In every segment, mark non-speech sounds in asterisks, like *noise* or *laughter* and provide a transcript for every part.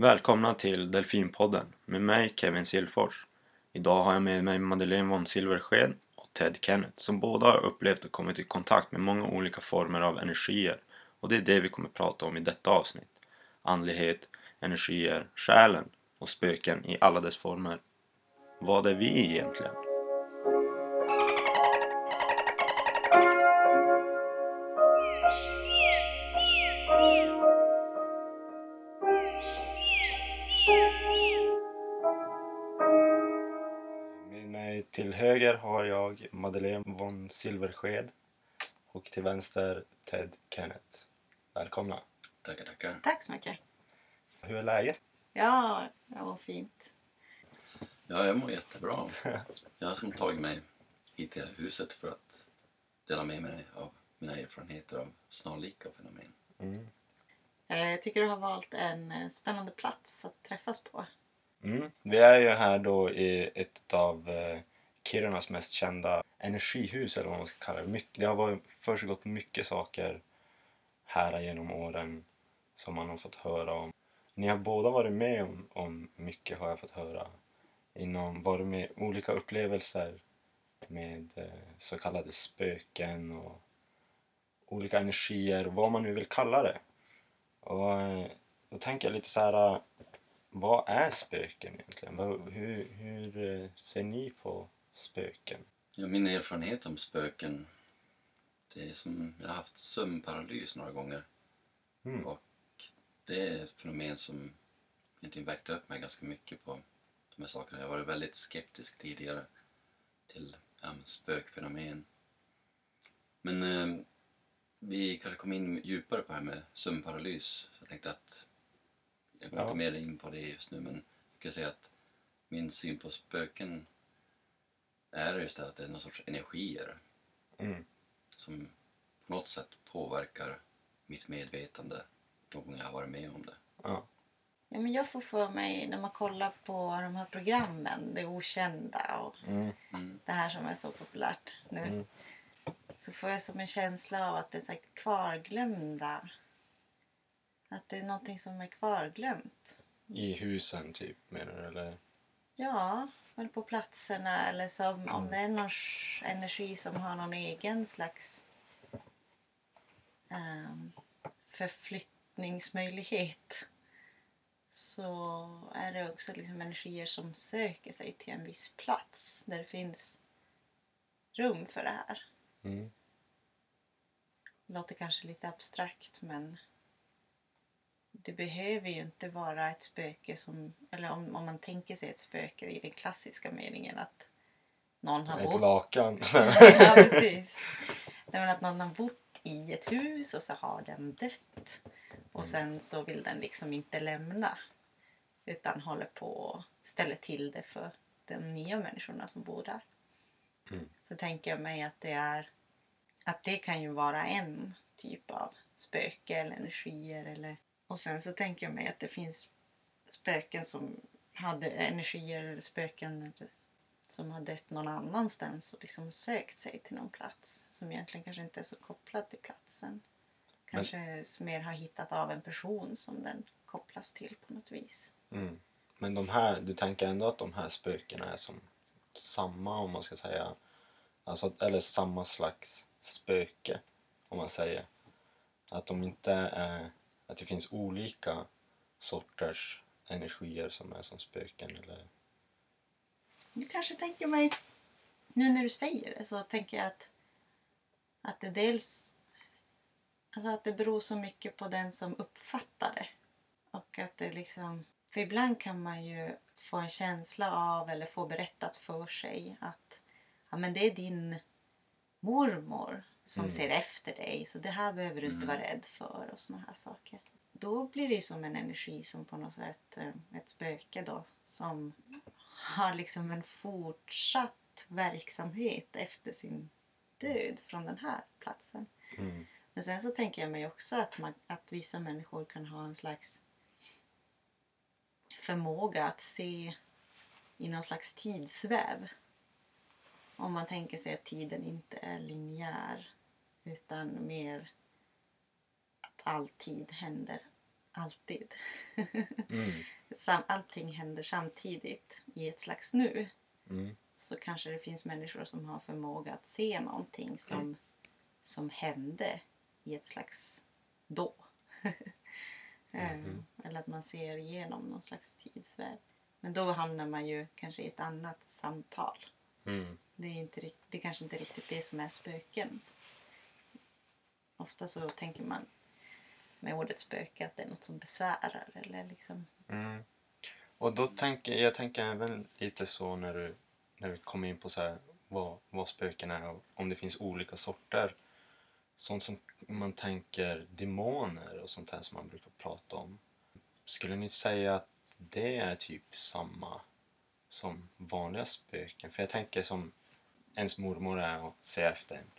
Välkomna till Delfinpodden med mig Kevin Silfors. Idag har jag med mig Madeleine von Silversked och Ted Kenneth som båda har upplevt och kommit i kontakt med många olika former av energier och det är det vi kommer prata om i detta avsnitt. Andlighet, energier, själen och spöken i alla dess former. Vad är vi egentligen? Höger har jag Madeleine von Silversked och till vänster Ted Kenneth. Välkomna! Tackar, tackar. Tack så mycket. Hur är läget? Ja, det var fint. Ja, jag mår jättebra. Jag har som tagit mig hit till huset för att dela med mig av mina erfarenheter av snarlika fenomen. Mm. Eh, Jag tycker du har valt en eh, spännande plats att träffas på. Mm. Vi är ju här då i ett av eh, Kirunas mest kända energihus eller vad man ska kalla det. My det har varit försiggått mycket saker här genom åren som man har fått höra om. Ni har båda varit med om, om mycket har jag fått höra. Inom, varit med olika upplevelser med eh, så kallade spöken och olika energier, vad man nu vill kalla det. Och eh, då tänker jag lite så här eh, vad är spöken egentligen? Hur, hur eh, ser ni på spöken? Ja, min erfarenhet om spöken, det är som, jag har haft sömnparalys några gånger. Mm. Och det är ett fenomen som egentligen väckte upp mig ganska mycket på de här sakerna. Jag har varit väldigt skeptisk tidigare till ja, spökfenomen. Men eh, vi kanske kom in djupare på det här med sömnparalys. Så jag tänkte att jag går Ja. inte mer in på det just nu men jag kan säga att min syn på spöken är just det att det är någon sorts energier Mm. som på något sätt påverkar mitt medvetande de gånger jag har varit med om det. Ja. Ja, men jag får för mig när man kollar på de här programmen, det okända och Mm. Mm. det här som är så populärt nu. Mm. Så får jag som en känsla av att det är så här kvarglömda. Att det är någonting som är kvarglömt. I husen typ menar du eller? Ja, eller på platserna eller som om Mm. det är någon energi som har någon egen slags um, förflyttningsmöjlighet så är det också liksom energier som söker sig till en viss plats där det finns rum för det här. Mm. Det låter kanske lite abstrakt men det behöver ju inte vara ett spöke som, eller om, om man tänker sig ett spöke i den klassiska meningen att någon har Ett bott lakan. *laughs* ja, precis. Nej, men att någon har bott i ett hus och så har den dött. Och sen så vill den liksom inte lämna. Utan håller på och ställer till det för de nya människorna som bor där. Mm. Så tänker jag mig att det är att det kan ju vara en typ av spöke eller energier. Eller, och sen så tänker jag mig att det finns spöken som hade energier eller spöken som har dött någon annanstans och liksom sökt sig till någon plats som egentligen kanske inte är så kopplad till platsen. Kanske mer har hittat av en person som den kopplas till på något vis. Mm. Men de här, du tänker ändå att de här spökena är som samma om man ska säga. Alltså, eller samma slags spöke om man säger. Att de inte är, att det finns olika sorters energier som är som spöken eller Nu kanske tänker mig, nu när du säger det så tänker jag att, att det dels alltså att det beror så mycket på den som uppfattar det. Och att det liksom, för ibland kan man ju få en känsla av eller få berättat för sig att ja, men det är din mormor som Mm. ser efter dig så det här behöver du inte Mm. vara rädd för och såna här saker. Då blir det ju som en energi som på något sätt, eh, ett spöke då, som har liksom en fortsatt verksamhet efter sin död från den här platsen. mm. Men sen så tänker jag mig också att, man, att vissa människor kan ha en slags förmåga att se i någon slags tidsväv. Om man tänker sig att tiden inte är linjär utan mer att all tid händer alltid. Mm. *laughs* Allting händer samtidigt i ett slags nu. Mm. Så kanske det finns människor som har förmåga att se någonting som, som hände i ett slags då. *laughs* Mhm. Eller att man ser igenom någon slags tidsväv. Men då hamnar man ju kanske i ett annat samtal. Mm. Det är, inte, det är kanske inte riktigt det som är spöken. Ofta så tänker man med ordet spöke att det är något som besvärar. Eller liksom, Mm. Och då tänker jag tänker även lite så när du, när vi kommer in på så här, vad, vad spöken är och om det finns olika sorter. Sånt som man tänker demoner och sånt här som man brukar prata om. Skulle ni säga att det är typ samma som vanliga spöken? För jag tänker som ens mormor är och ser efter en.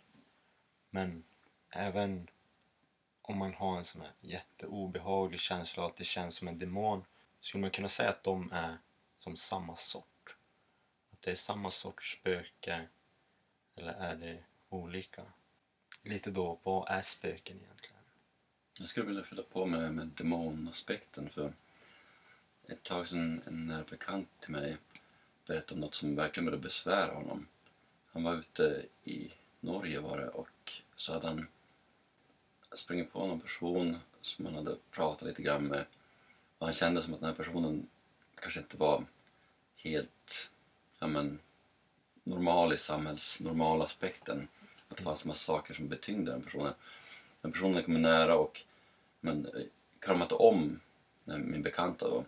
Men även om man har en sån här jätteobehaglig känsla att det känns som en demon skulle man kunna säga att de är som samma sort? Att det är samma sorts spöke eller är det olika? Lite då, vad är spöken egentligen? Jag skulle vilja fylla på med, med demonaspekten för ett tag sedan en nära bekant till mig berättade om något som verkligen började besvära honom. Han var ute i Norge var det och så hade han sprungit på någon person som han hade pratat lite grann med och han kände som att den här personen kanske inte var helt ja, men, normal i samhällsnormalaspekten. Att det fanns massa saker som betyngde den personen. Men personen kom nära och men, kramade om den- min bekanta då.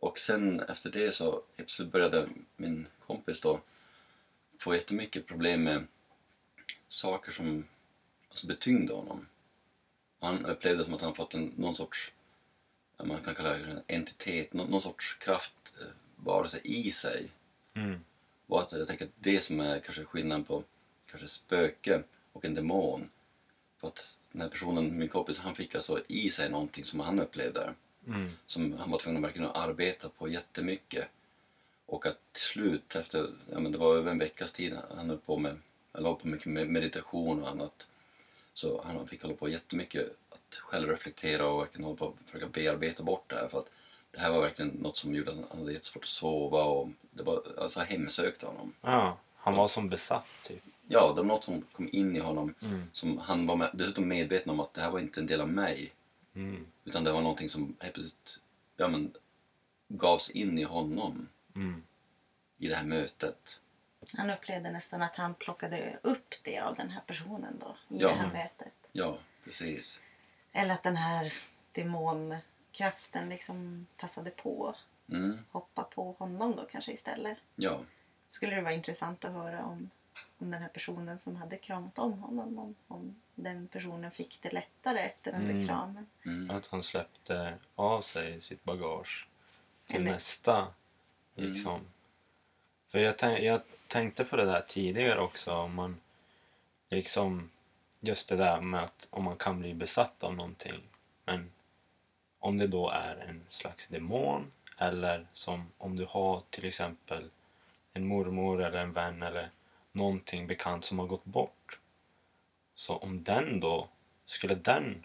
Och sen efter det så plötsligt började min kompis då få jättemycket problem med saker som alltså betyngde honom. Han upplevde som att han fått en, någon sorts, man kan kalla det en entitet, någon, någon sorts kraft, eh, varelse i sig. Mm. Och att jag tänker att det som är kanske skillnaden på kanske spöke och en demon. För att den här personen, min kompis, han fick alltså i sig någonting som han upplevde. Mm. Som han var tvungen att verkligen arbeta på jättemycket. Och att till slut, efter, ja men det var över en veckas tid, han höll på med, eller på mycket med meditation och annat. Så han fick hålla på jättemycket att själv reflektera och verkligen hålla på att försöka bearbeta bort det här. För att det här var verkligen något som gjorde att han hade jättesvårt att sova och det var, alltså hemsökte honom. Ja, han var som besatt typ. Ja, det var något som kom in i honom Mm. som han var med, dessutom medveten om att det här var inte en del av mig. Mm. Utan det var någonting som helt plötsligt ja, men, gavs in i honom Mm. i det här mötet. han upplevde nästan att han plockade upp det av den här personen då i Ja. det här mötet. Ja, precis. Eller att den här demonkraften liksom passade på Mm, hoppa på honom då kanske istället. ja, Skulle det vara intressant att höra om, om den här personen som hade kramat om honom, om, om den personen fick det lättare efter den där Mm. kramen. mm, Att han släppte av sig sitt bagage till Eller- nästa. Mm. Liksom. För jag, tänk, jag tänkte på det där tidigare också. Om man liksom just det där med att om man kan bli besatt av någonting. Men om det då är en slags demon eller som om du har till exempel en mormor eller en vän eller någonting bekant som har gått bort. Så om den då, skulle den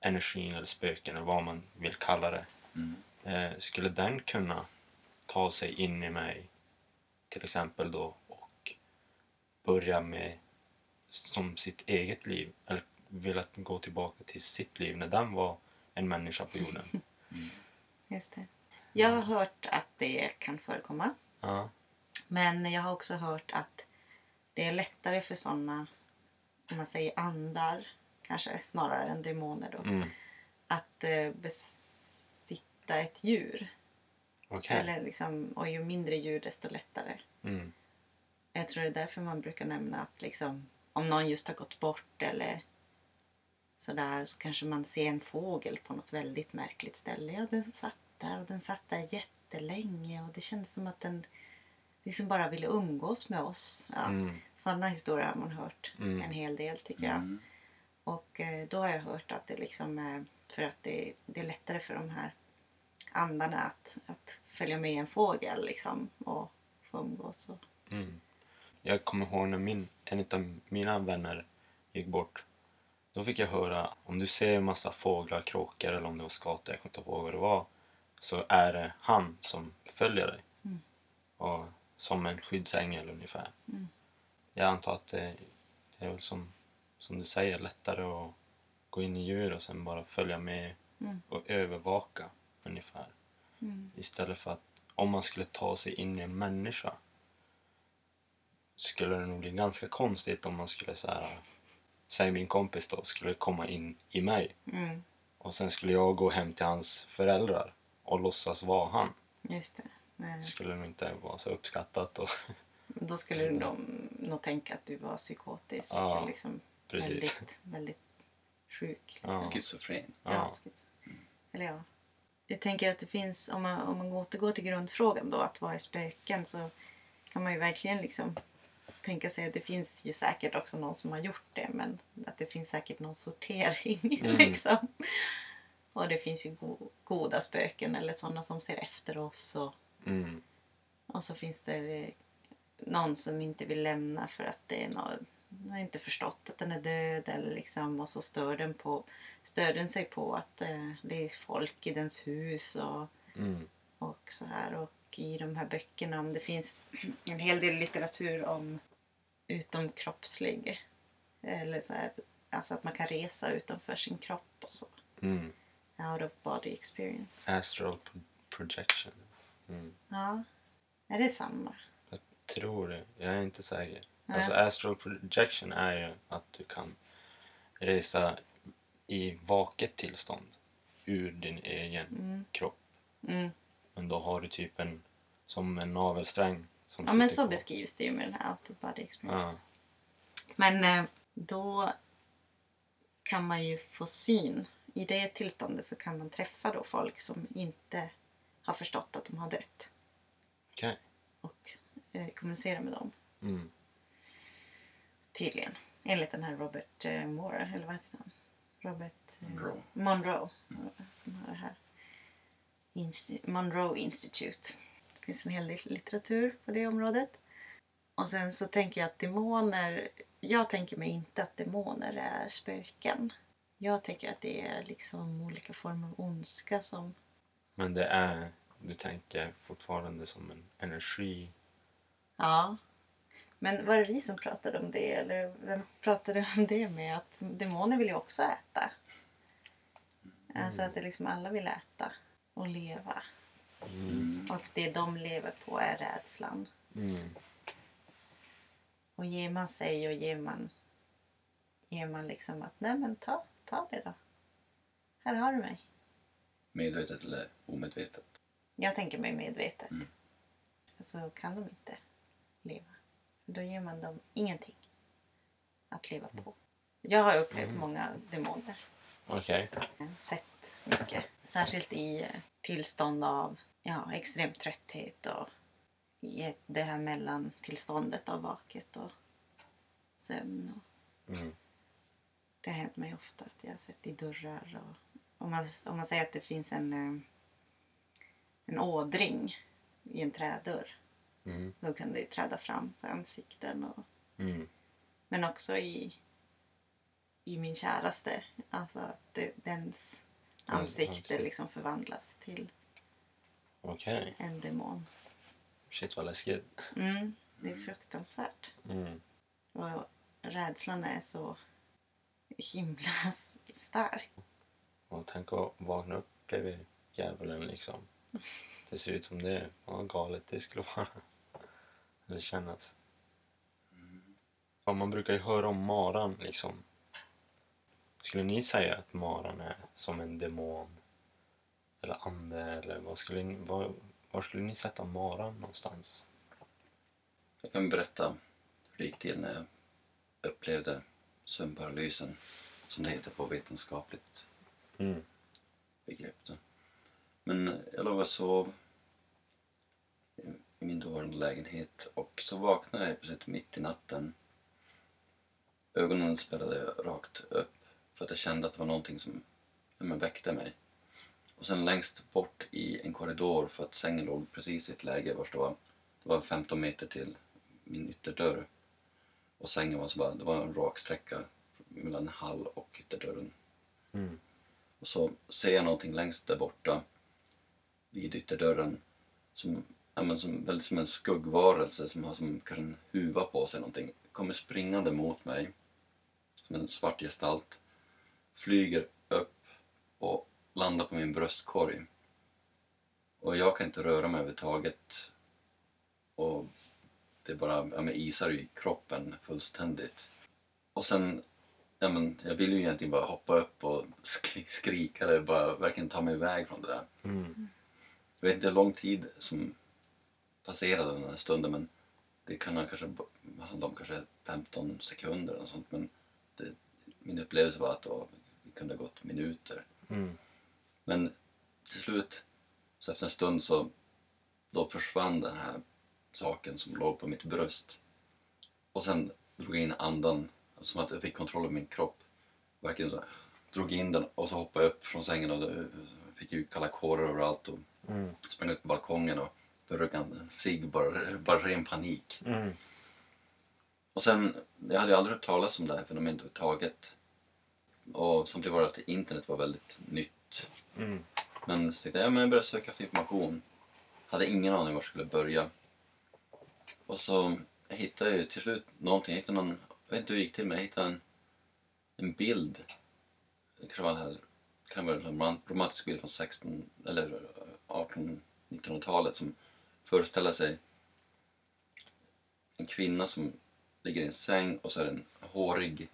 energin eller spöken eller vad man vill kalla det mm, eh, skulle den kunna ta sig in i mig till exempel då och börja med som sitt eget liv eller vilja gå tillbaka till sitt liv när den var en människa på jorden. *laughs* Just det. Jag har hört att det kan förekomma. Ja. Men jag har också hört att det är lättare för sådana, om man säger andar, kanske snarare än demoner då, Mm. att eh, besitta ett djur. Okej. Eller liksom, och ju mindre djur desto lättare. Mm. Jag tror det är därför man brukar nämna att liksom, om någon just har gått bort eller sådär så kanske man ser en fågel på något väldigt märkligt ställe. Ja, den satt där och den satt där jättelänge och det kändes som att den liksom bara ville umgås med oss. Ja, Mm. Sådana historier har man hört Mm. en hel del tycker jag. mm, Och eh, då har jag hört att det liksom är för att det, det är lättare för de här andarna att, att följa med en fågel liksom och få umgås. Och, Mm. Jag kommer ihåg när min, en av mina vänner gick bort. Då fick jag höra, om du ser en massa fåglar, kråkor eller om det var skator, jag kommer inte ihåg vad det var. Så är det han som följer dig. Mm. Och som en skyddsängel ungefär. Mm. Jag antar att det, det är väl som, som du säger lättare att gå in i djur och sen bara följa med Mm. och övervaka ungefär. Mm. Istället för att om man skulle ta sig in i en människa skulle det nog bli ganska konstigt om man skulle så här, säg min kompis då, skulle komma in i mig Mm. och sen skulle jag gå hem till hans föräldrar och låtsas vara han. Just det. Nej. Det skulle nog inte vara så uppskattat och Då skulle de nog tänka att du var psykotisk. Ja, liksom, precis. Väldigt, väldigt sjuk. Ja. Schizofren. Ja. Ja. skit. Eller ja. Jag tänker att det finns, om man, om man återgår till grundfrågan då, att vad är spöken? Så kan man ju verkligen liksom tänka sig att det finns ju säkert också någon som har gjort det. Men att det finns säkert någon sortering *laughs* Mm. liksom. Och det finns ju go- goda spöken eller sådana som ser efter oss. Och, Mm. och så finns det någon som inte vill lämna för att det är någon, har inte förstått att den är död eller liksom och så stör den, på, stör den sig på att eh, det är folk i dens hus och, Mm. och så här. Och i de här böckerna, om det finns en hel del litteratur om utomkroppslig eller så här, alltså att man kan resa utanför sin kropp och så. Mm. Out of body experience. Astral pro- projection. Mm. Ja. Är det samma? Tror det. Jag är inte säker. Nej. Alltså astral projection är ju att du kan resa i vaket tillstånd ur din egen Mm. kropp. Mm. Men då har du typ en, som en navelsträng. Som Ja men så på. beskrivs det ju med den här out of body experience. Ja. Men eh, då kan man ju få syn. I det tillståndet så kan man träffa då folk som inte har förstått att de har dött. Okej. Och eh, kommunicera med dem. Mm. Tydligen. Enligt den här Robert eh, Moore, eller vad heter han? Robert eh, Monroe. Monroe. Som har det här. Insti- Monroe Institute. Det finns en hel del litteratur på det området. Och sen så tänker jag att demoner... Jag tänker mig inte att demoner är spöken. Jag tänker att det är liksom olika former av ondska som... Men det är, du tänker fortfarande som en energi. Ja. Men var det vi som pratade om det? Eller vem pratade *laughs* om det med? Att demoner vill ju också äta. Alltså att det liksom alla vill äta och leva. Mm. Och det de lever på är rädslan. Mm. Och ger man sig och ger man, ger man liksom att nej men ta, ta det då. Här har du mig. Medvetet eller omedvetet. Jag tänker mig medvetet. Mm. Alltså kan de inte leva. Då ger man dem ingenting att leva på. Jag har upplevt Mm. många demoner. Okej. Sett mycket. Särskilt i eh, tillstånd av ja, extrem trötthet och i det här mellantillståndet av vaket och sömn. Och Mm. det har hänt mig ofta att jag har sett i dörrar. Och, om, man, om man säger att det finns en, eh, en ådring i en trädörr. Mm. Då kan det ju träda fram så ansikten. Och, Mm. men också i, i min käraste. Alltså att det, dens ansikte ansikte. liksom förvandlas till Okej. en demon. Shit vad läskigt. Mm, det är fruktansvärt. Mm. Och rädslan är så himla *laughs* stark. Och tänk att vakna upp bredvid djävulen liksom. Det ser ut som det. Vad galet det skulle vara. Eller kännas. Ja, man brukar ju höra om maran liksom. Skulle ni säga att maran är som en demon? Eller ande? Eller vad skulle ni, var, var skulle ni sätta maran någonstans? Jag kan berätta hur det gick till när jag upplevde sömnparalysen, som det heter på vetenskapligt Mm. begrepp. Då. Men jag låg och sov min dåvarande lägenhet och så vaknade jag plötsligt mitt i natten. Ögonen spärrade rakt upp för att jag kände att det var någonting som men, väckte mig. Och sen längst bort i en korridor för att sängen låg precis i ett läge vars det var, det var 15 meter till min ytterdörr. Och sängen var så bara, det var en rak sträcka mellan hall och ytterdörren. Mm. Och så ser jag någonting längst där borta vid ytterdörren som, ja, men som, väldigt som en skuggvarelse som har som kanske en huva på sig någonting. Kommer springande mot mig som en svart gestalt. Flyger upp och landar på min bröstkorg. Och jag kan inte röra mig överhuvudtaget. Och det bara ja, men isar i kroppen fullständigt. Och sen, ja, men, jag vill ju egentligen bara hoppa upp och sk- skrika eller bara verkligen ta mig iväg från det där. Mm. Jag vet inte hur lång tid som passerade den här stunden men det kan ha kanske handla om kanske 15 sekunder eller sånt men det, min upplevelse var att det kunde ha gått minuter. Mm. Men till slut, så efter en stund så då försvann den här saken som låg på mitt bröst. Och sen drog jag in andan, som att jag fick kontroll över min kropp. Verkligen så drog in den och så hoppade jag upp från sängen och då fick ju kalla kårar överallt och Mm. sprang ut på balkongen och en cigg, bara, bara ren panik. Mm. Och sen, jag hade ju aldrig hört talas om det här fenomenet överhuvudtaget. Och samtidigt var det att internet var väldigt nytt. Mm. Men så tänkte jag, ja, men jag började söka efter information. Hade ingen aning var jag skulle börja. Och så jag hittade jag ju till slut någonting. Jag hittade någon, jag vet inte hur det gick till men jag hittade en, en bild. Det kanske var det här, kan vara en rom- romantisk bild från 16 eller 18 1900-talet som föreställer sig en kvinna som ligger i en säng och så är det en hårig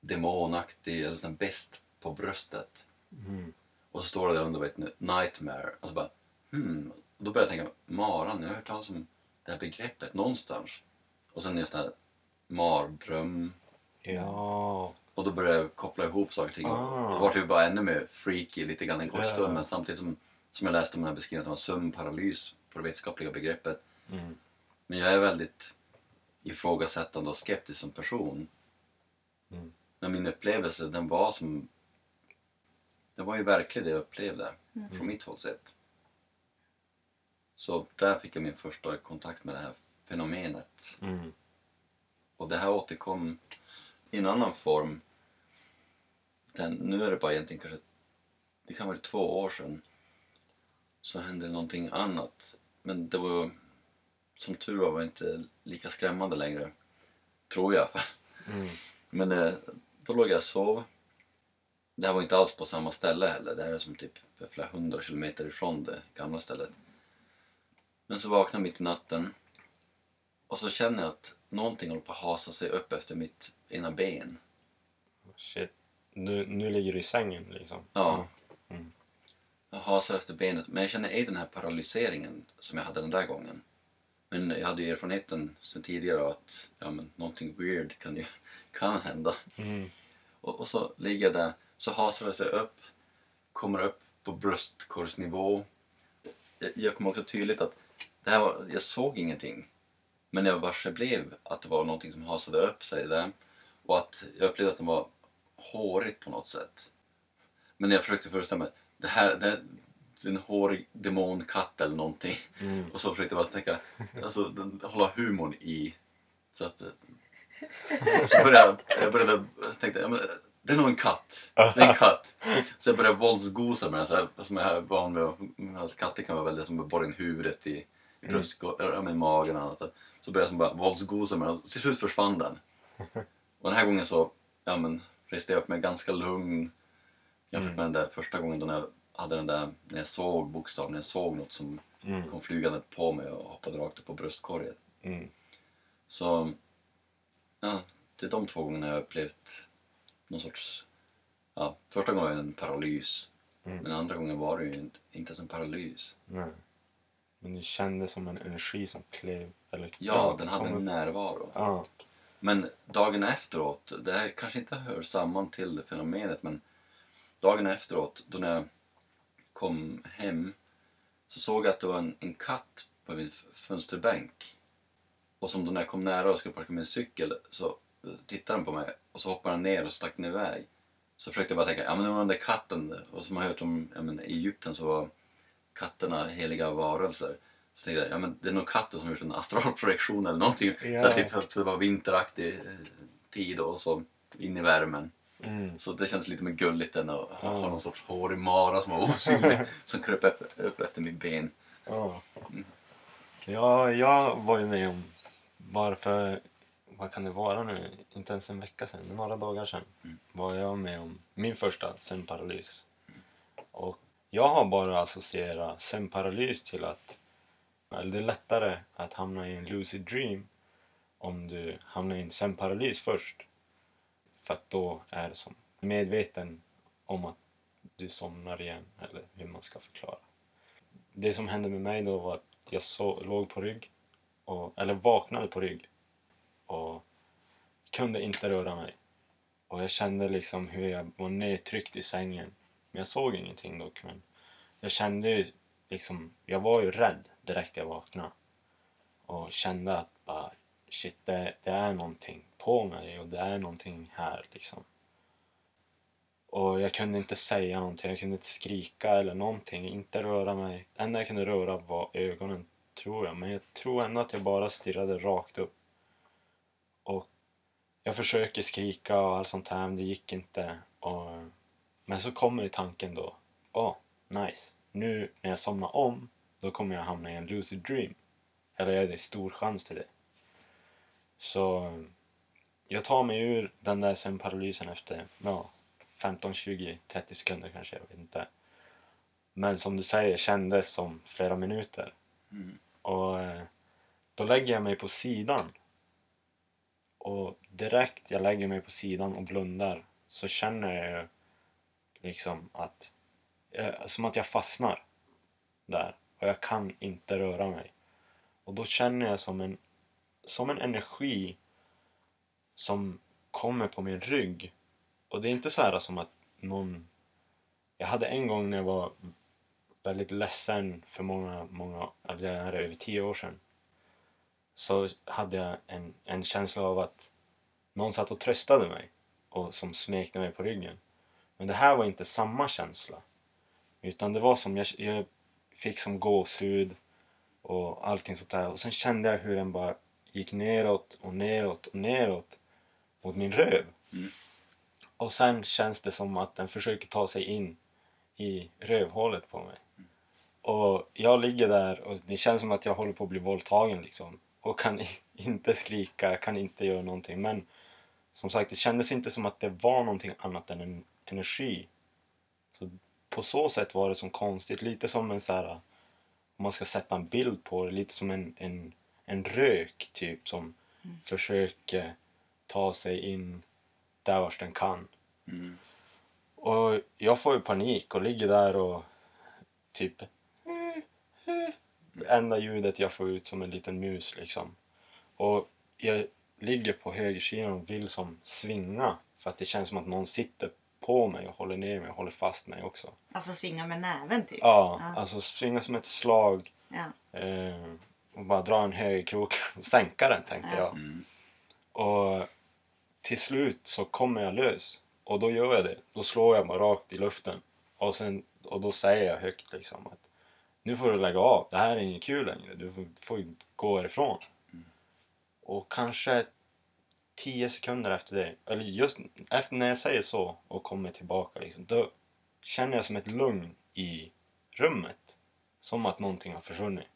demonaktig eller sån best på bröstet. Mm. Och så står det där under vet ni, nightmare och så bara hmm. Och då började jag tänka maran, jag har hört talas om det här begreppet någonstans. Och sen just det här mardröm. Ja. Och då började jag koppla ihop saker och ting. Ah. Och då var det ju bara ännu mer freaky lite grann en kort stund. Men samtidigt som, som jag läste om den här beskrivningen att det var sömnparalys på det vetenskapliga begreppet. Mm. Men jag är väldigt ifrågasättande och skeptisk som person. Mm. Men min upplevelse den var som... Det var ju verkligen det jag upplevde Mm. från mitt håll sett. Så där fick jag min första kontakt med det här fenomenet. Mm. Och det här återkom i en annan form. Den, nu är det bara egentligen kanske, det kan vara två år sedan. Så hände någonting annat. Men det var som tur var, var inte lika skrämmande längre. Tror jag. Mm. Men eh, då låg jag och sov. Det här var inte alls på samma ställe heller. Det här är som typ flera hundra kilometer ifrån det gamla stället. Men så vaknade jag mitt i natten. Och så känner jag att någonting håller på att hasa sig upp efter mitt ena ben. Shit. Nu, nu ligger du i sängen liksom. Ja. Mm. Jag hasar efter benet. Men jag känner ej den här paralyseringen som jag hade den där gången. Men jag hade ju erfarenheten sen tidigare av att ja, men, någonting weird kan ju *laughs* kan hända. Mm. Och, och så ligger jag där, så hasar det sig upp, kommer upp på bröstkorgsnivå. Jag, jag kommer också tydligt att det här var, jag såg ingenting. Men jag varse blev att det var någonting som hasade upp sig där. Och att jag upplevde att det var hårigt på något sätt. Men jag försökte föreställa mig, det här det är en hårig demonkatt eller någonting. Mm. Och så försökte jag bara tänka, alltså den, hålla humorn i. Så att... Så började jag, började, tänkte, ja, men, det är nog en katt. Det är en katt. Så jag började våldsgosa med den, så här, som jag är van med. Att katter kan vara väldigt som att borra in huvudet i, i eller ja, i magen och annat. Så började jag som bara våldsgosa med den och till slut försvann den. Och den här gången så, ja men, reste jag upp mig ganska lugn. Jämfört med den där första gången då när jag hade den där, när jag såg bokstaven, när jag såg något som Mm. kom flygande på mig och hoppade rakt upp på bröstkorgen. Mm. Så ja, det är de två gångerna jag upplevt någon sorts... Ja, första gången var det en paralys. Mm. Men andra gången var det ju inte ens en paralys. Nej. Men det kändes som en energi som klev... Eller, Ja, den hade en närvaro. Ja. Men dagen efteråt, det här kanske inte hör samman till fenomenet men dagen efteråt då när jag kom hem så såg jag att det var en, en katt på min fönsterbänk. Och som då när jag kom nära och skulle parkera min cykel så eh, tittade den på mig och så hoppade den ner och stack den iväg. Så försökte jag bara tänka, ja men det var den där katten och som har hört om ja, men, i Egypten så var katterna heliga varelser. Så tänkte jag, ja men det är nog katten som gjort en astralprojektion eller någonting. Ja. Så typ för att det var vinteraktig eh, tid och så in i värmen. Mm. Så det känns lite mer gulligt än att ha, ha någon sorts hårig mara som var osynlig *laughs* som kröp upp, upp efter mitt ben. Ja. ja, jag var ju med om, bara för, vad kan det vara nu, inte ens en vecka sedan, några dagar sedan, Mm. var jag med om min första sömnparalys. Och jag har bara associerat sömnparalys till att, eller det är lättare att hamna i en lucid dream om du hamnar i en sömnparalys först. För att då är det som medveten om att du somnar igen, eller hur man ska förklara. Det som hände med mig då var att jag så, låg på rygg, och, eller vaknade på rygg och kunde inte röra mig. Och jag kände liksom hur jag var nedtryckt i sängen. Men jag såg ingenting dock. Men jag kände ju liksom, jag var ju rädd direkt jag vaknade. Och kände att bara, shit det, det är någonting på mig och det är någonting här liksom. Och jag kunde inte säga någonting, jag kunde inte skrika eller någonting, inte röra mig. Det enda jag kunde röra var ögonen, tror jag. Men jag tror ändå att jag bara stirrade rakt upp. Och jag försöker skrika och allt sånt här, men det gick inte. Och... Men så kommer ju tanken då, åh, nice. Nu när jag somnar om, då kommer jag hamna i en lucid dream. Eller är det stor chans till det. Så jag tar mig ur den där sömnparalysen efter ja, 15, 20, 30 sekunder kanske, jag vet inte. Men som du säger kändes som flera minuter. Mm. Och eh, då lägger jag mig på sidan. Och direkt jag lägger mig på sidan och blundar så känner jag ju liksom att, eh, som att jag fastnar där. Och jag kan inte röra mig. Och då känner jag som en, som en energi som kommer på min rygg. Och det är inte så här som att någon... Jag hade en gång när jag var väldigt ledsen för många, många, eller det här är över tio år sedan. Så hade jag en, en känsla av att någon satt och tröstade mig och som smekte mig på ryggen. Men det här var inte samma känsla. Utan det var som jag, jag fick som gåshud och allting sånt där. Och sen kände jag hur den bara gick neråt och neråt och neråt mot min röv. Mm. Och sen känns det som att den försöker ta sig in i rövhålet på mig. Och jag ligger där och det känns som att jag håller på att bli våldtagen liksom. Och kan *laughs* inte skrika, kan inte göra någonting. Men som sagt, det kändes inte som att det var någonting annat än en energi. Så på så sätt var det som konstigt, lite som en så här om man ska sätta en bild på det, lite som en, en, en rök typ som Mm. försöker ta sig in där vars den kan. Mm. Och jag får ju panik och ligger där och typ enda ljudet jag får ut som en liten mus liksom. Och jag ligger på högersidan och vill som svinga för att det känns som att någon sitter på mig och håller ner mig och håller fast mig också. Alltså svinga med näven typ. Ja, Ja. alltså svinga som ett slag Ja. eh, och bara dra en högerkrok och *laughs* sänka den tänkte Ja. jag. Mm. Och till slut så kommer jag lös. Och då gör jag det. Då slår jag bara rakt i luften. Och, sen, och då säger jag högt liksom att nu får du lägga av. Det här är inget kul längre. Du får, får gå ifrån. Och kanske 10 sekunder efter det, eller just efter när jag säger så och kommer tillbaka liksom, då känner jag som ett lugn i rummet. Som att någonting har försvunnit.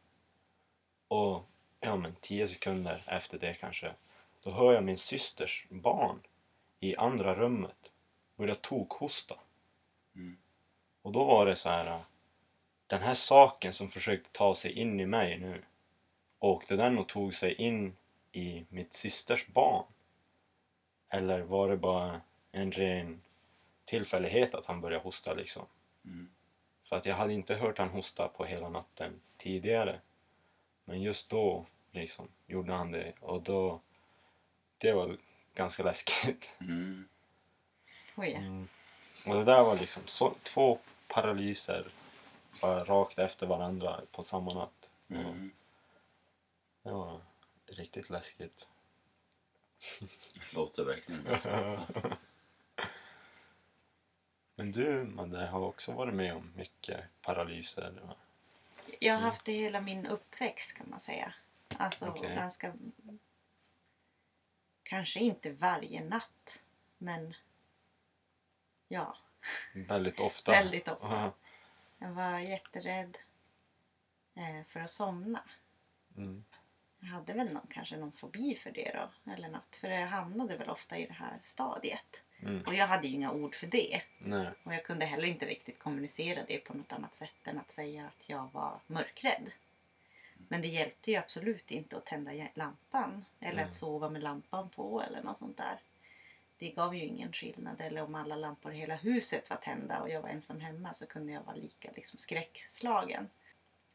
Och ja men 10 sekunder efter det kanske då hör jag min systers barn i andra rummet börja tokhosta. Mm. Och då var det så här. Den här saken som försökte ta sig in i mig nu åkte den och tog sig in i mitt systers barn? Eller var det bara en ren tillfällighet att han började hosta liksom? Mm. För att jag hade inte hört han hosta på hela natten tidigare. Men just då liksom gjorde han det och då det var ganska läskigt. Mm. Oj. Mm. Och det där var liksom så, två paralyser bara rakt efter varandra på samma natt. Mm. Det var riktigt läskigt. Låter verkligen bra. *laughs* Men du Madde har också varit med om mycket paralyser. va? Jag har haft det hela min uppväxt kan man säga. Alltså Okej. ganska... Kanske inte varje natt. Men ja, Väldigt ofta. *laughs* väldigt ofta. Ja. Jag var jätterädd eh, för att somna. Mm. Jag hade väl någon, kanske någon fobi för det då. Eller något. För jag hamnade väl ofta i det här stadiet. Mm. Och jag hade ju inga ord för det. Nej. Och jag kunde heller inte riktigt kommunicera det på något annat sätt än att säga att jag var mörkrädd. Men det hjälpte ju absolut inte att tända lampan. Eller Nej. att sova med lampan på eller något sånt där. Det gav ju ingen skillnad. Eller om alla lampor i hela huset var tända och jag var ensam hemma så kunde jag vara lika liksom, skräckslagen.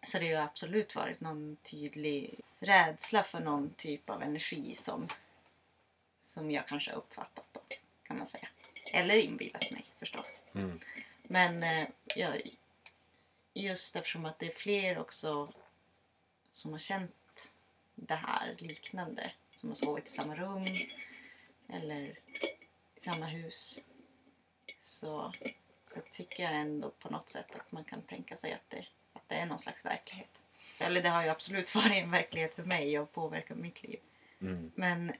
Så det har ju absolut varit någon tydlig rädsla för någon typ av energi som, som jag kanske har uppfattat då, kan man säga. Eller inbillat mig förstås. Mm. Men eh, jag, just eftersom att det är fler också som har känt det här liknande. Som har sovit i samma rum eller i samma hus. Så, så tycker jag ändå på något sätt att man kan tänka sig att det, att det är någon slags verklighet. Eller det har ju absolut *laughs* varit en verklighet för mig och påverkat mitt liv. Mm. Men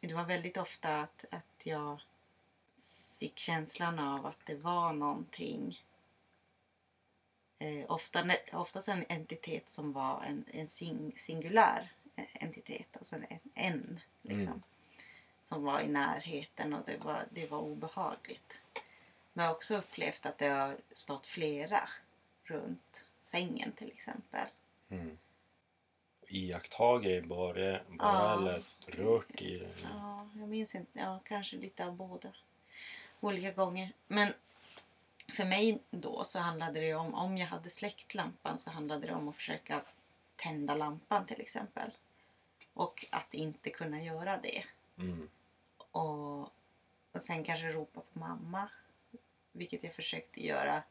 det var väldigt ofta att, att jag fick känslan av att det var någonting. Eh, ofta, oftast en entitet som var en, en sing, singulär entitet, alltså en, en liksom. Mm. Som var i närheten och det var, det var obehagligt. Men jag har också upplevt att det har stått flera runt sängen till exempel. Mm. Iakttagit bara, bara Ja. eller rört i det? Ja, jag minns inte. Ja, kanske lite av båda. Olika gånger. Men för mig då så handlade det om, om jag hade släckt lampan så handlade det om att försöka tända lampan till exempel. Och att inte kunna göra det. Mm. Och, och sen kanske ropa på mamma. Vilket jag försökte göra.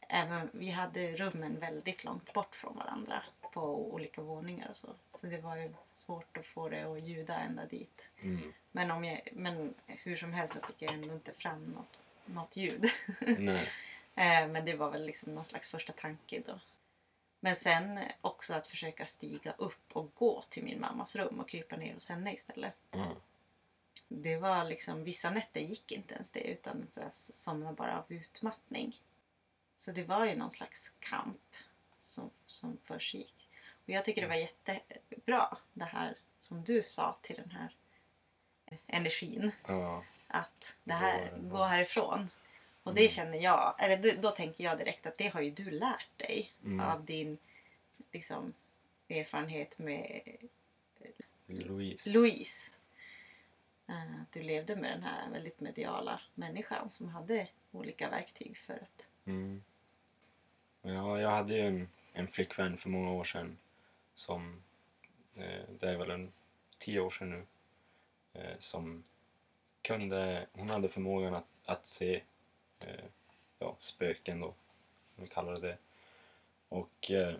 Även, vi hade rummen väldigt långt bort från varandra. På olika våningar och så. Så det var ju svårt att få det att ljuda ända dit. Mm. Men, om jag, men hur som helst så fick jag ändå inte fram något, något ljud. *laughs* Eh, men det var väl liksom någon slags första tanke då. Men sen också att försöka stiga upp och gå till min mammas rum och krypa ner hos henne istället. Ja. Det var liksom, vissa nätter gick inte ens det utan så jag somnade bara av utmattning. Så det var ju någon slags kamp som, som försiggick. Och jag tycker det var jättebra det här som du sa till den här energin. Ja. Att det här, Gå- härifrån. Och det Mm. känner jag, eller då tänker jag direkt att det har ju du lärt dig Mm. av din liksom, erfarenhet med Louise. Louise. Eh, Att du levde med den här väldigt mediala människan som hade olika verktyg för att... Mm. Ja, jag hade ju en, en flickvän för många år sedan som, eh, det är väl en tio år sedan nu, eh, som kunde, hon hade förmågan att, att se eh, ja, spöken då, om vi kallar det det. Och eh,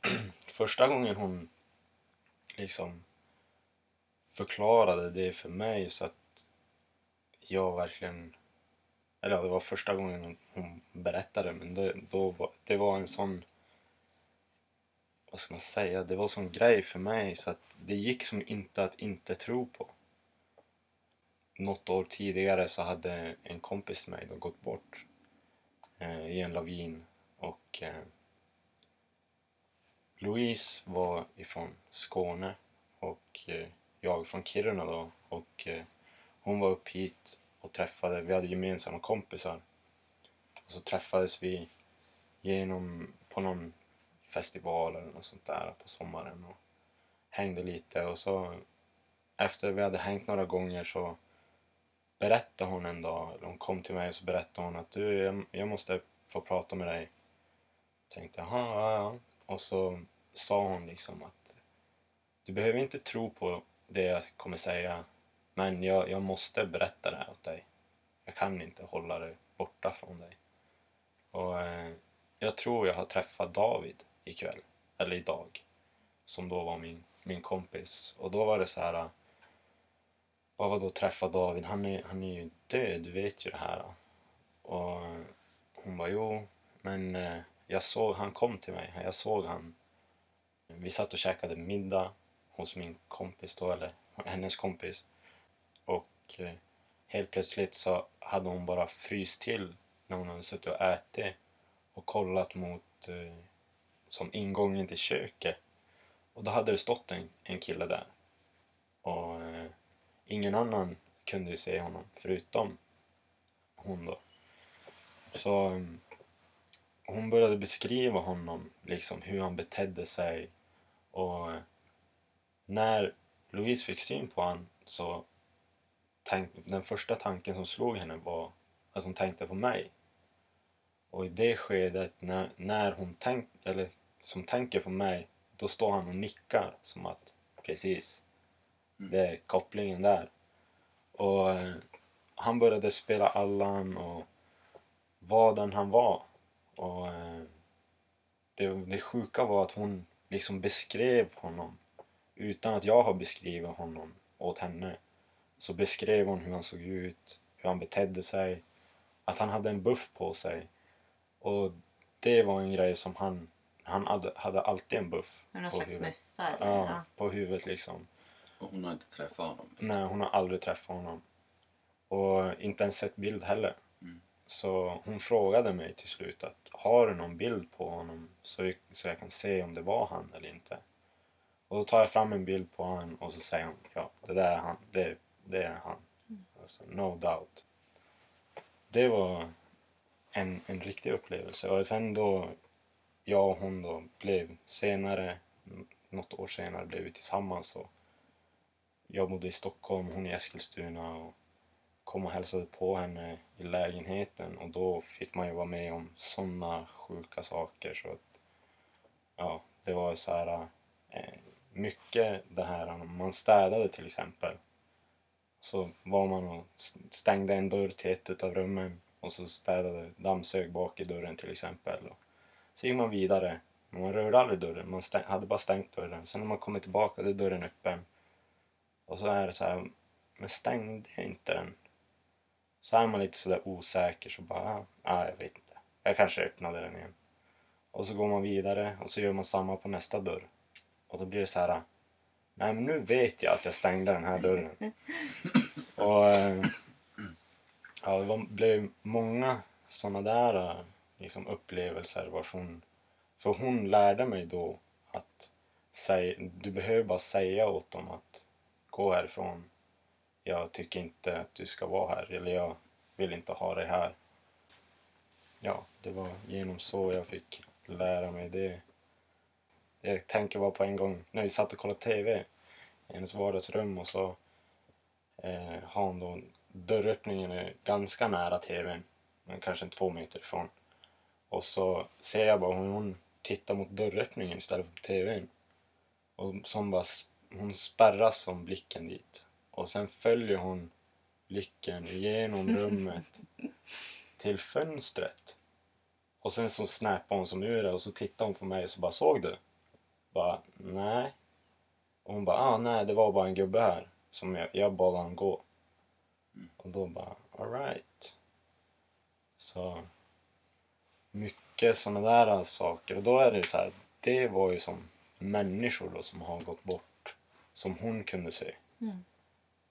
*clears throat* första gången hon liksom förklarade det för mig så att jag verkligen eller ja, det var första gången hon- berättade men det, då var, det var en sån vad ska man säga, det var en sån grej för mig så att det gick som inte att inte tro på. Något år tidigare så hade en kompis till mig då gått bort eh, i en lavin och eh, Louise var ifrån Skåne och eh, jag från Kiruna då och eh, hon var upp hit och träffade, vi hade gemensamma kompisar. Och så träffades vi genom, på någon festival eller något sånt där på sommaren och hängde lite och så efter vi hade hängt några gånger så berättade hon en dag, hon kom till mig och så berättade hon att du, jag, jag måste få prata med dig. Tänkte jaha, ja, ja. Och så sa hon liksom att du behöver inte tro på det jag kommer säga men jag, jag måste berätta det här åt dig. Jag kan inte hålla det borta från dig. Och eh, jag tror jag har träffat David ikväll, eller idag. Som då var min, min kompis. Och då var det så här eh, Vad var då träffa David? Han är, han är ju död, du vet ju det här. Och hon bara, jo, men eh, jag såg, han kom till mig. Jag såg han. Vi satt och käkade middag hos min kompis då, eller hennes kompis. Och eh, helt plötsligt så hade hon bara fryst till när hon hade suttit och ätit och kollat mot eh, som ingången till köket. Och då hade det stått en, en kille där. Och ingen annan kunde ju se honom förutom hon då. Så mm, hon började beskriva honom, liksom hur han betedde sig och när Louise fick syn på honom så tänk, den första tanken som slog henne var att hon tänkte på mig. Och i det skedet när, när hon tänk, eller som tänker på mig då står han och nickar som att precis, det är kopplingen där. Och eh, han började spela Allan och var den han var. Och eh, det, det sjuka var att hon liksom beskrev honom utan att jag har beskrivit honom åt henne. Så beskrev hon hur han såg ut, hur han betedde sig, att han hade en buff på sig. Och det var en grej som han, han hade, hade alltid en buff någon på slags huvudet. mössa? Ja, Ja. på huvudet liksom. Och hon har inte träffat honom. Nej, hon har aldrig träffat honom. Och inte ens sett bild heller. Mm. Så hon frågade mig till slut att har du någon bild på honom så, så jag kan se om det var han eller inte. Och då tar jag fram en bild på honom och så säger hon ja, det där är han. Det, det är han. Alltså, no doubt. Det var en, en riktig upplevelse. Och sen då jag och hon då blev senare, något år senare blev vi tillsammans och jag bodde i Stockholm, hon i Eskilstuna och kom och hälsade på henne i lägenheten och då fick man ju vara med om sådana sjuka saker så att ja, det var så här eh, mycket det här om man städade till exempel så var man och stängde en dörr till ett av rummen och så städade, dammsög bak i dörren till exempel. Och så gick man vidare. Men man rörde aldrig dörren, man stäng, hade bara stängt dörren. Sen när man kommer tillbaka, då är dörren öppen. Och så är det så här, men stängde jag inte den? Så är man lite sådär osäker så bara, ah, ah, jag vet inte. Jag kanske öppnade den igen. Och så går man vidare och så gör man samma på nästa dörr. Och då blir det så här, nej men nu vet jag att jag stängde den här dörren. *laughs* Och eh, ja, det var, blev många sådana där eh, liksom, upplevelser vars hon, för hon lärde mig då att säga, du behöver bara säga åt dem att gå härifrån. Jag tycker inte att du ska vara här eller jag vill inte ha dig här. Ja, det var genom så jag fick lära mig det. Jag tänker bara på en gång när vi satt och kollade TV i hennes vardagsrum och så eh, har hon då dörröppningen är ganska nära TVn, men kanske en två meter ifrån. Och så ser jag bara hur hon tittar mot dörröppningen istället för på TVn. Och som bara, hon spärras som blicken dit. Och sen följer hon blicken genom *laughs* rummet till fönstret. Och sen så snappar hon som ur det och så tittar hon på mig och så bara såg du? Bara nej. Och hon bara ah nej det var bara en gubbe här som jag, jag bad honom gå. Och då bara alright. Så mycket sådana där saker och då är det ju så här, det var ju som människor då som har gått bort som hon kunde se. Mm.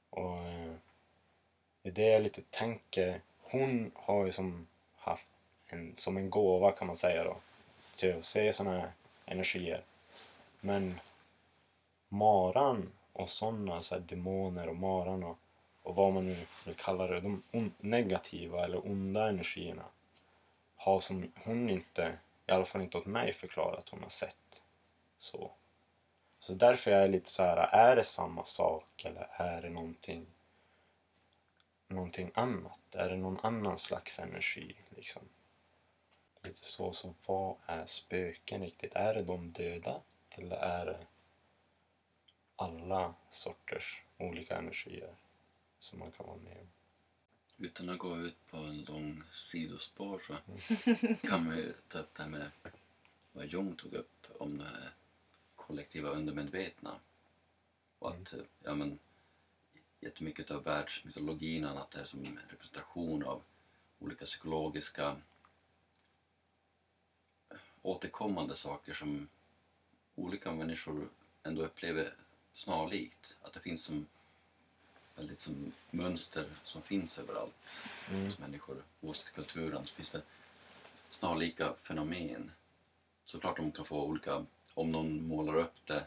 Och eh, det är det jag lite tänker. Hon har ju som haft en, som en gåva kan man säga då. Till att se sådana här energier. Men maran och sådana så här demoner och maran och, och vad man nu vill kalla det. De on, negativa eller onda energierna. Har som hon inte, i alla fall inte åt mig förklarat att hon har sett. Så. Så därför är jag lite så här, är det samma sak eller är det någonting, någonting annat? Är det någon annan slags energi liksom? Lite så, så vad är spöken riktigt? Är det de döda eller är det alla sorters olika energier som man kan vara med om? Utan att gå ut på en lång sidospår så kan vi ta upp det här med vad Jung tog upp om det här kollektiva undermedvetna. Och att ja, men, jättemycket av världsmytologin att det är som en representation av olika psykologiska återkommande saker som olika människor ändå upplever snarlikt. Att det finns som väldigt som mönster som finns överallt Mm. hos människor. Oavsett kulturen så finns det snarlika fenomen. Såklart de kan få olika, om någon målar upp det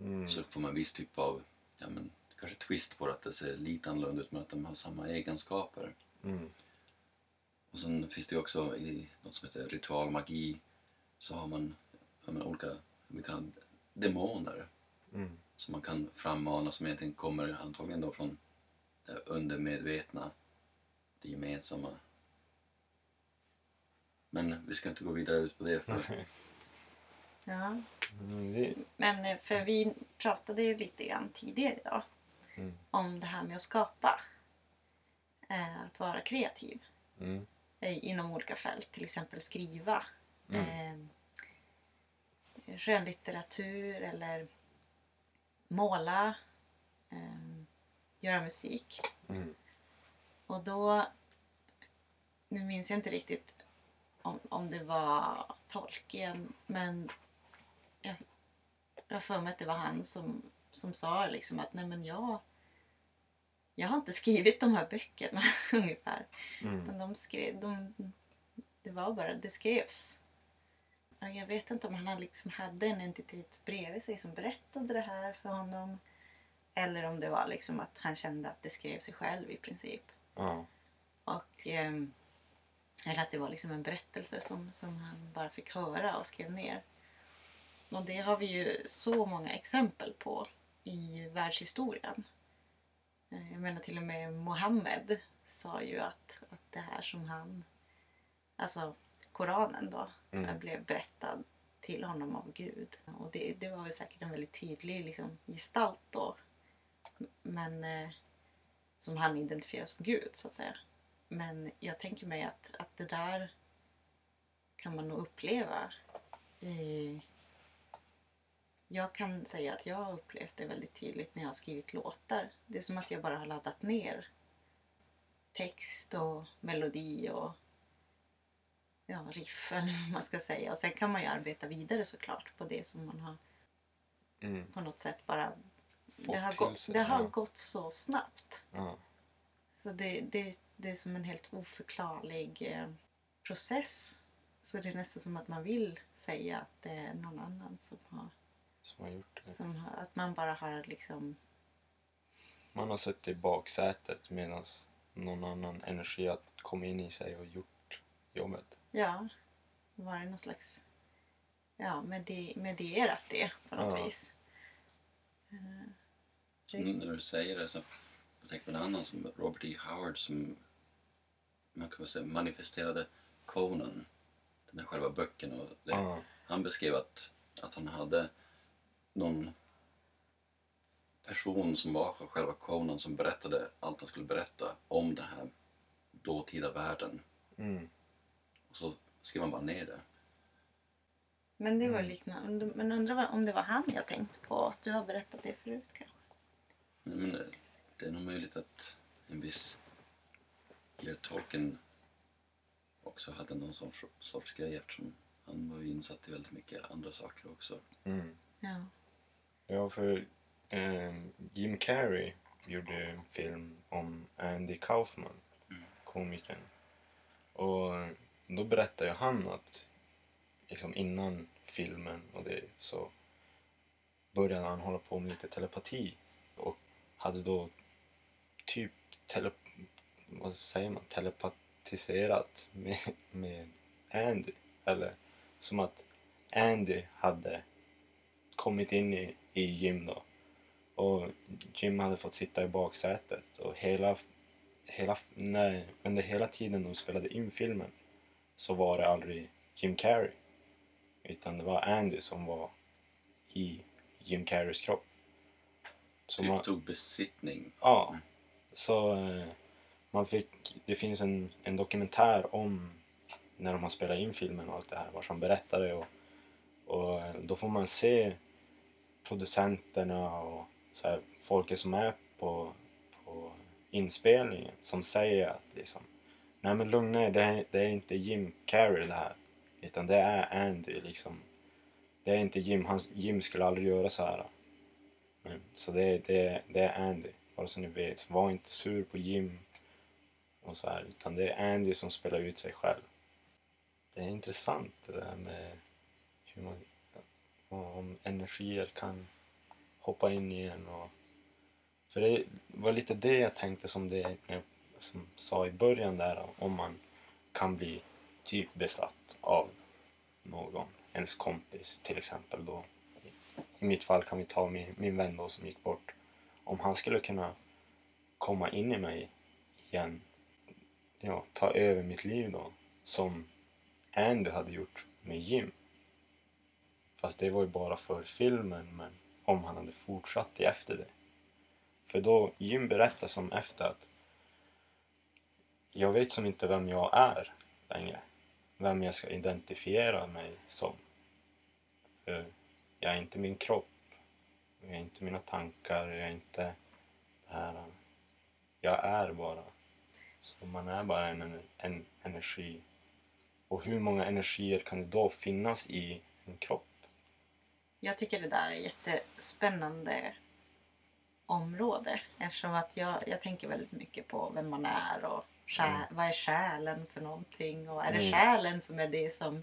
Mm. så får man en viss typ av, ja men kanske twist på det, att det ser lite annorlunda ut men att de har samma egenskaper. Mm. Och sen finns det ju också i något som heter ritualmagi så har man, ja, men olika vi kan, demoner Mm. som man kan frammana som egentligen kommer antagligen då från det undermedvetna, det gemensamma. Men vi ska inte gå vidare ut på det för Ja. Mm, det, Men eh, för vi pratade ju lite grann tidigare idag Mm. om det här med att skapa. Eh, att vara kreativ mm. eh, inom olika fält. Till exempel skriva. Mm. Skönlitteratur eller måla. Göra musik. Mm. Och då, nu minns jag inte riktigt om, om det var Tolkien, men jag har för mig att det var han som, som sa liksom att nej men jag, jag har inte skrivit de här böckerna *laughs* ungefär. Mm. Utan de skrev, de, det var bara, det skrevs. Ja, Jag vet inte om han liksom hade en entitet bredvid sig som berättade det här för honom. Eller om det var liksom att han kände att det skrev sig själv i princip. Ja. Och, ehm, eller att det var liksom en berättelse som, som han bara fick höra och skrev ner. Och det har vi ju så många exempel på i världshistorien. Eh, Jag menar till och med Mohammed sa ju att, att det här som han, alltså Koranen då, Mm. blev berättad till honom av Gud. Och det, det var väl säkert en väldigt tydlig liksom, gestalt då. Men eh, som han identifierar som Gud så att säga. Men jag tänker mig att, att det där kan man nog uppleva i... Jag kan säga att jag har upplevt det väldigt tydligt när jag har skrivit låtar. Det är som att jag bara har laddat ner text och melodi och ja, riff eller *laughs* vad man ska säga. Och sen kan man ju arbeta vidare såklart på det som man har Mm. på något sätt bara... Fått Det har, gått, sig, det har ja. gått så snabbt. Ja. Så det, det, det är som en helt oförklarlig eh, process. Så det är nästan som att man vill säga att det är någon annan som har... Som har gjort det. Som att man bara har liksom... Man har suttit i baksätet medan någon annan energi har kommit in i sig och gjort jobbet. Ja, varit någon slags... Ja, medi- medierat det på något Ja. vis. Eh, Så nu när du säger det så jag tänker på en annan som Robert E. Howard som man kan väl säga manifesterade Conan, den här själva böcken. Och det, Ja. Han beskrev att, att han hade någon person som var själva Conan som berättade allt han skulle berätta om den här dåtida världen. Mm. Och så skrev han bara ner det. Men det var Mm. liknande. Men undrar om det var han jag tänkte på. Att du har berättat det förut kanske? Men, men det- det är nog möjligt att en viss Georg Tolkien också hade någon sorts, sorts grej eftersom han var ju insatt i väldigt mycket andra saker också. Mm. Ja. Ja, för ehm, Jim Carrey gjorde en film om Andy Kaufman, Mm. komikern. Och då berättade ju han att liksom innan filmen och det så började han hålla på med lite telepati och hade då typ tele, vad säger man, telepatiserat med, med Andy. Eller som att Andy hade kommit in i, i Jim då. Och Jim hade fått sitta i baksätet och hela, hela, nej, under hela tiden de spelade in filmen så var det aldrig Jim Carrey. Utan det var Andy som var i Jim Carreys kropp. Så Typ man, tog besittning. Ja. Så eh, man fick, det finns en, en dokumentär om när de har spelat in filmen och allt det här, vad som berättade och, och eh, då får man se producenterna och så här, folket som är på, på inspelningen som säger att liksom Nej men lugna er, det är, det är inte Jim Carrey det här. Utan det är Andy liksom. Det är inte Jim, han, Jim skulle aldrig göra så här. Men, så det, det, det är Andy. Bara så ni vet. Var inte sur på Jim och så här, utan det är Andy som spelar ut sig själv. Det är intressant det där med hur man, och om energier kan hoppa in i en och för det var lite det jag tänkte som det jag som sa i början där om man kan bli typ besatt av någon, ens kompis till exempel då. I mitt fall kan vi ta min, min vän då som gick bort. Om han skulle kunna komma in i mig igen, ja, ta över mitt liv då, som Andy hade gjort med Jim. Fast det var ju bara för filmen, men om han hade fortsatt det efter det. För då, Jim berättar som efter att jag vet som inte vem jag är längre. Vem jag ska identifiera mig som. För jag är inte min kropp. Jag är inte mina tankar. Jag är inte det här. Jag är bara. Så man är bara en, en energi. Och hur många energier kan det då finnas i en kropp? Jag tycker det där är jättespännande område eftersom att jag, jag tänker väldigt mycket på vem man är och själ, mm. vad är själen för någonting och är det mm. själen som är det som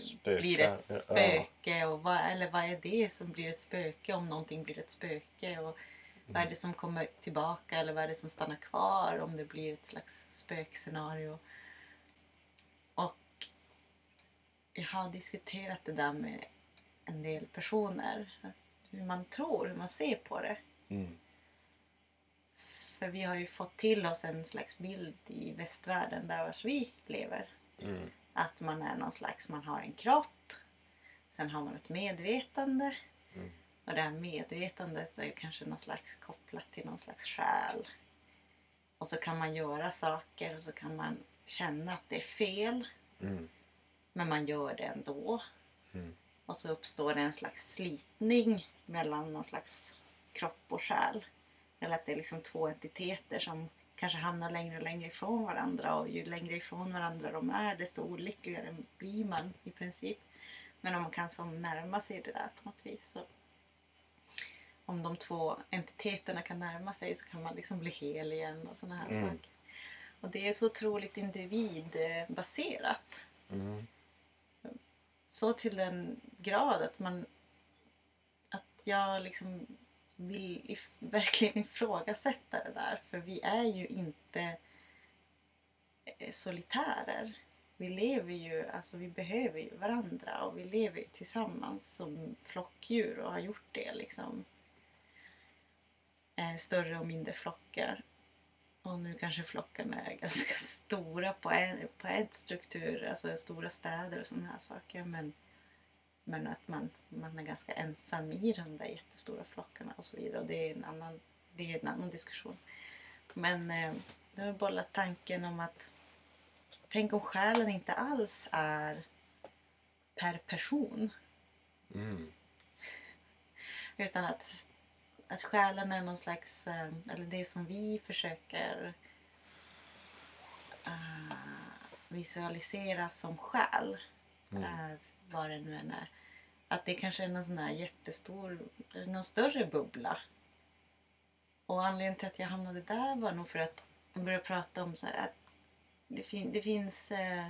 Spöka. blir ett spöke ja. och vad, eller vad är det som blir ett spöke om någonting blir ett spöke och vad är mm. det som kommer tillbaka eller vad är det som stannar kvar om det blir ett slags spökscenario. Och jag har diskuterat det där med en del personer hur man tror, hur man ser på det. Mm. För vi har ju fått till oss en slags bild i västvärlden där vi lever. Mm. Att man är någon slags, man har en kropp. Sen har man ett medvetande. Mm. Och det här medvetandet är kanske någon slags kopplat till någon slags själ. Och så kan man göra saker och så kan man känna att det är fel. Mm. Men man gör det ändå. Mm. Och så uppstår det en slags slitning mellan någon slags kropp och själ. Eller att det är liksom två entiteter som kanske hamnar längre och längre ifrån varandra och ju längre ifrån varandra de är desto olyckligare blir man i princip. Men om man kan som närma sig det där på något vis. Så om de två entiteterna kan närma sig så kan man liksom bli hel igen och sådana här mm. saker. Och det är så otroligt individbaserat. Mm. Så till den grad att man att jag liksom vill if verkligen ifrågasätta det där. För vi är ju inte eh, solitärer. Vi lever ju, alltså vi behöver ju varandra och vi lever ju tillsammans som flockdjur och har gjort det liksom. Eh, större och mindre flockar. Och nu kanske flockarna är *laughs* ganska stora på en, på en struktur, alltså stora städer och sådana här saker. Men men att man, man är ganska ensam i de där jättestora flockarna och så vidare. Och det är en annan, det är en annan diskussion. Men eh, det har bollat tanken om att tänk om själen inte alls är per person. Mm. Utan att, att själen är någon slags, eh, eller det som vi försöker uh, visualisera som själ. Mm. Uh, vad det nu än är. Att det kanske är någon sån här jättestor, någon större bubbla. Och anledningen till att jag hamnade där var nog för att jag började prata om så här, att det, fin det finns eh,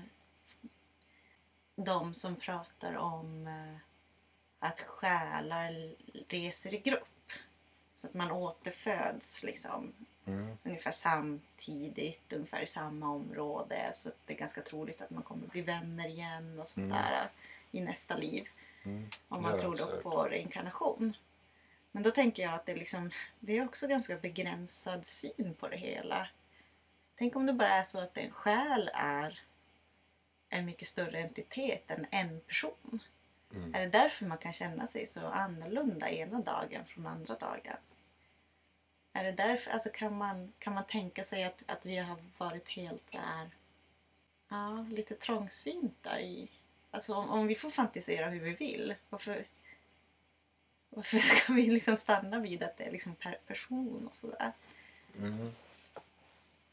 de som pratar om att själar reser i grupp. Så att man återföds liksom mm. ungefär samtidigt, ungefär i samma område. Så att det är ganska troligt att man kommer bli vänner igen och sånt mm. där i nästa liv. Mm. Om man tror då på reinkarnation. Men då tänker jag att det, liksom, det är också ganska begränsad syn på det hela. Tänk om det bara är så att en själ är en mycket större entitet än en person. Mm. Är det därför man kan känna sig så annorlunda ena dagen från andra dagen? Är det därför, alltså kan man, kan man tänka sig att, att vi har varit helt där, ja, lite trångsynta i, Alltså om, om vi får fantisera hur vi vill, varför, varför *laughs* ska vi liksom stanna vid att det är liksom per person och sådär? Mm.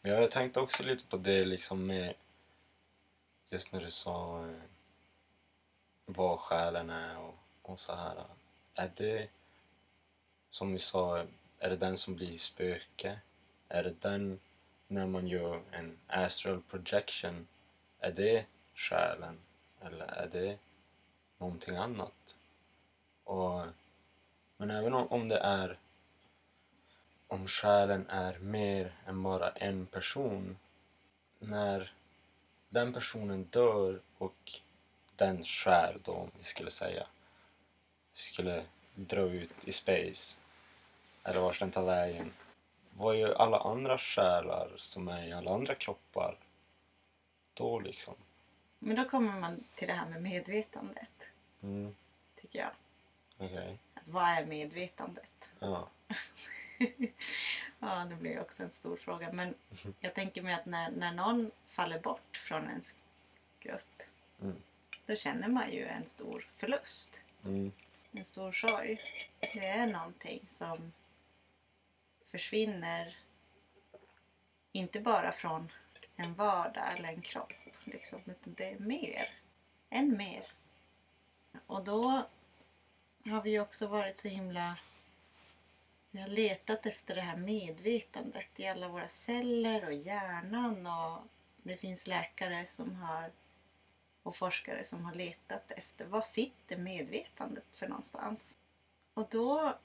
Jag tänkte också lite på det liksom med just när du sa eh, vad själen är och, och så här. Är det som vi sa är det den som blir spöke? Är det den när man gör en astral projection? Är det själen? Eller är det någonting annat? Och, men även om, om det är om själen är mer än bara en person när den personen dör och den själ då, om vi skulle säga, skulle dra ut i space, eller vart den tar vägen, vad gör alla andra själar som är i alla andra kroppar då liksom? Men då kommer man till det här med medvetandet, Mm, tycker jag. okej. Att vad är medvetandet? Ja. *laughs* ja, det blir också en stor fråga. Men *laughs* jag tänker mig att när, när någon faller bort från ens grupp Mm. då känner man ju en stor förlust. Mm, En stor sorg. Det är någonting som försvinner inte bara från en vardag eller en kropp liksom, utan det är mer. Än mer. Och då har vi också varit så himla vi har letat efter det här medvetandet i alla våra celler och hjärnan och det finns läkare som har och forskare som har letat efter vad sitter medvetandet för någonstans. Och då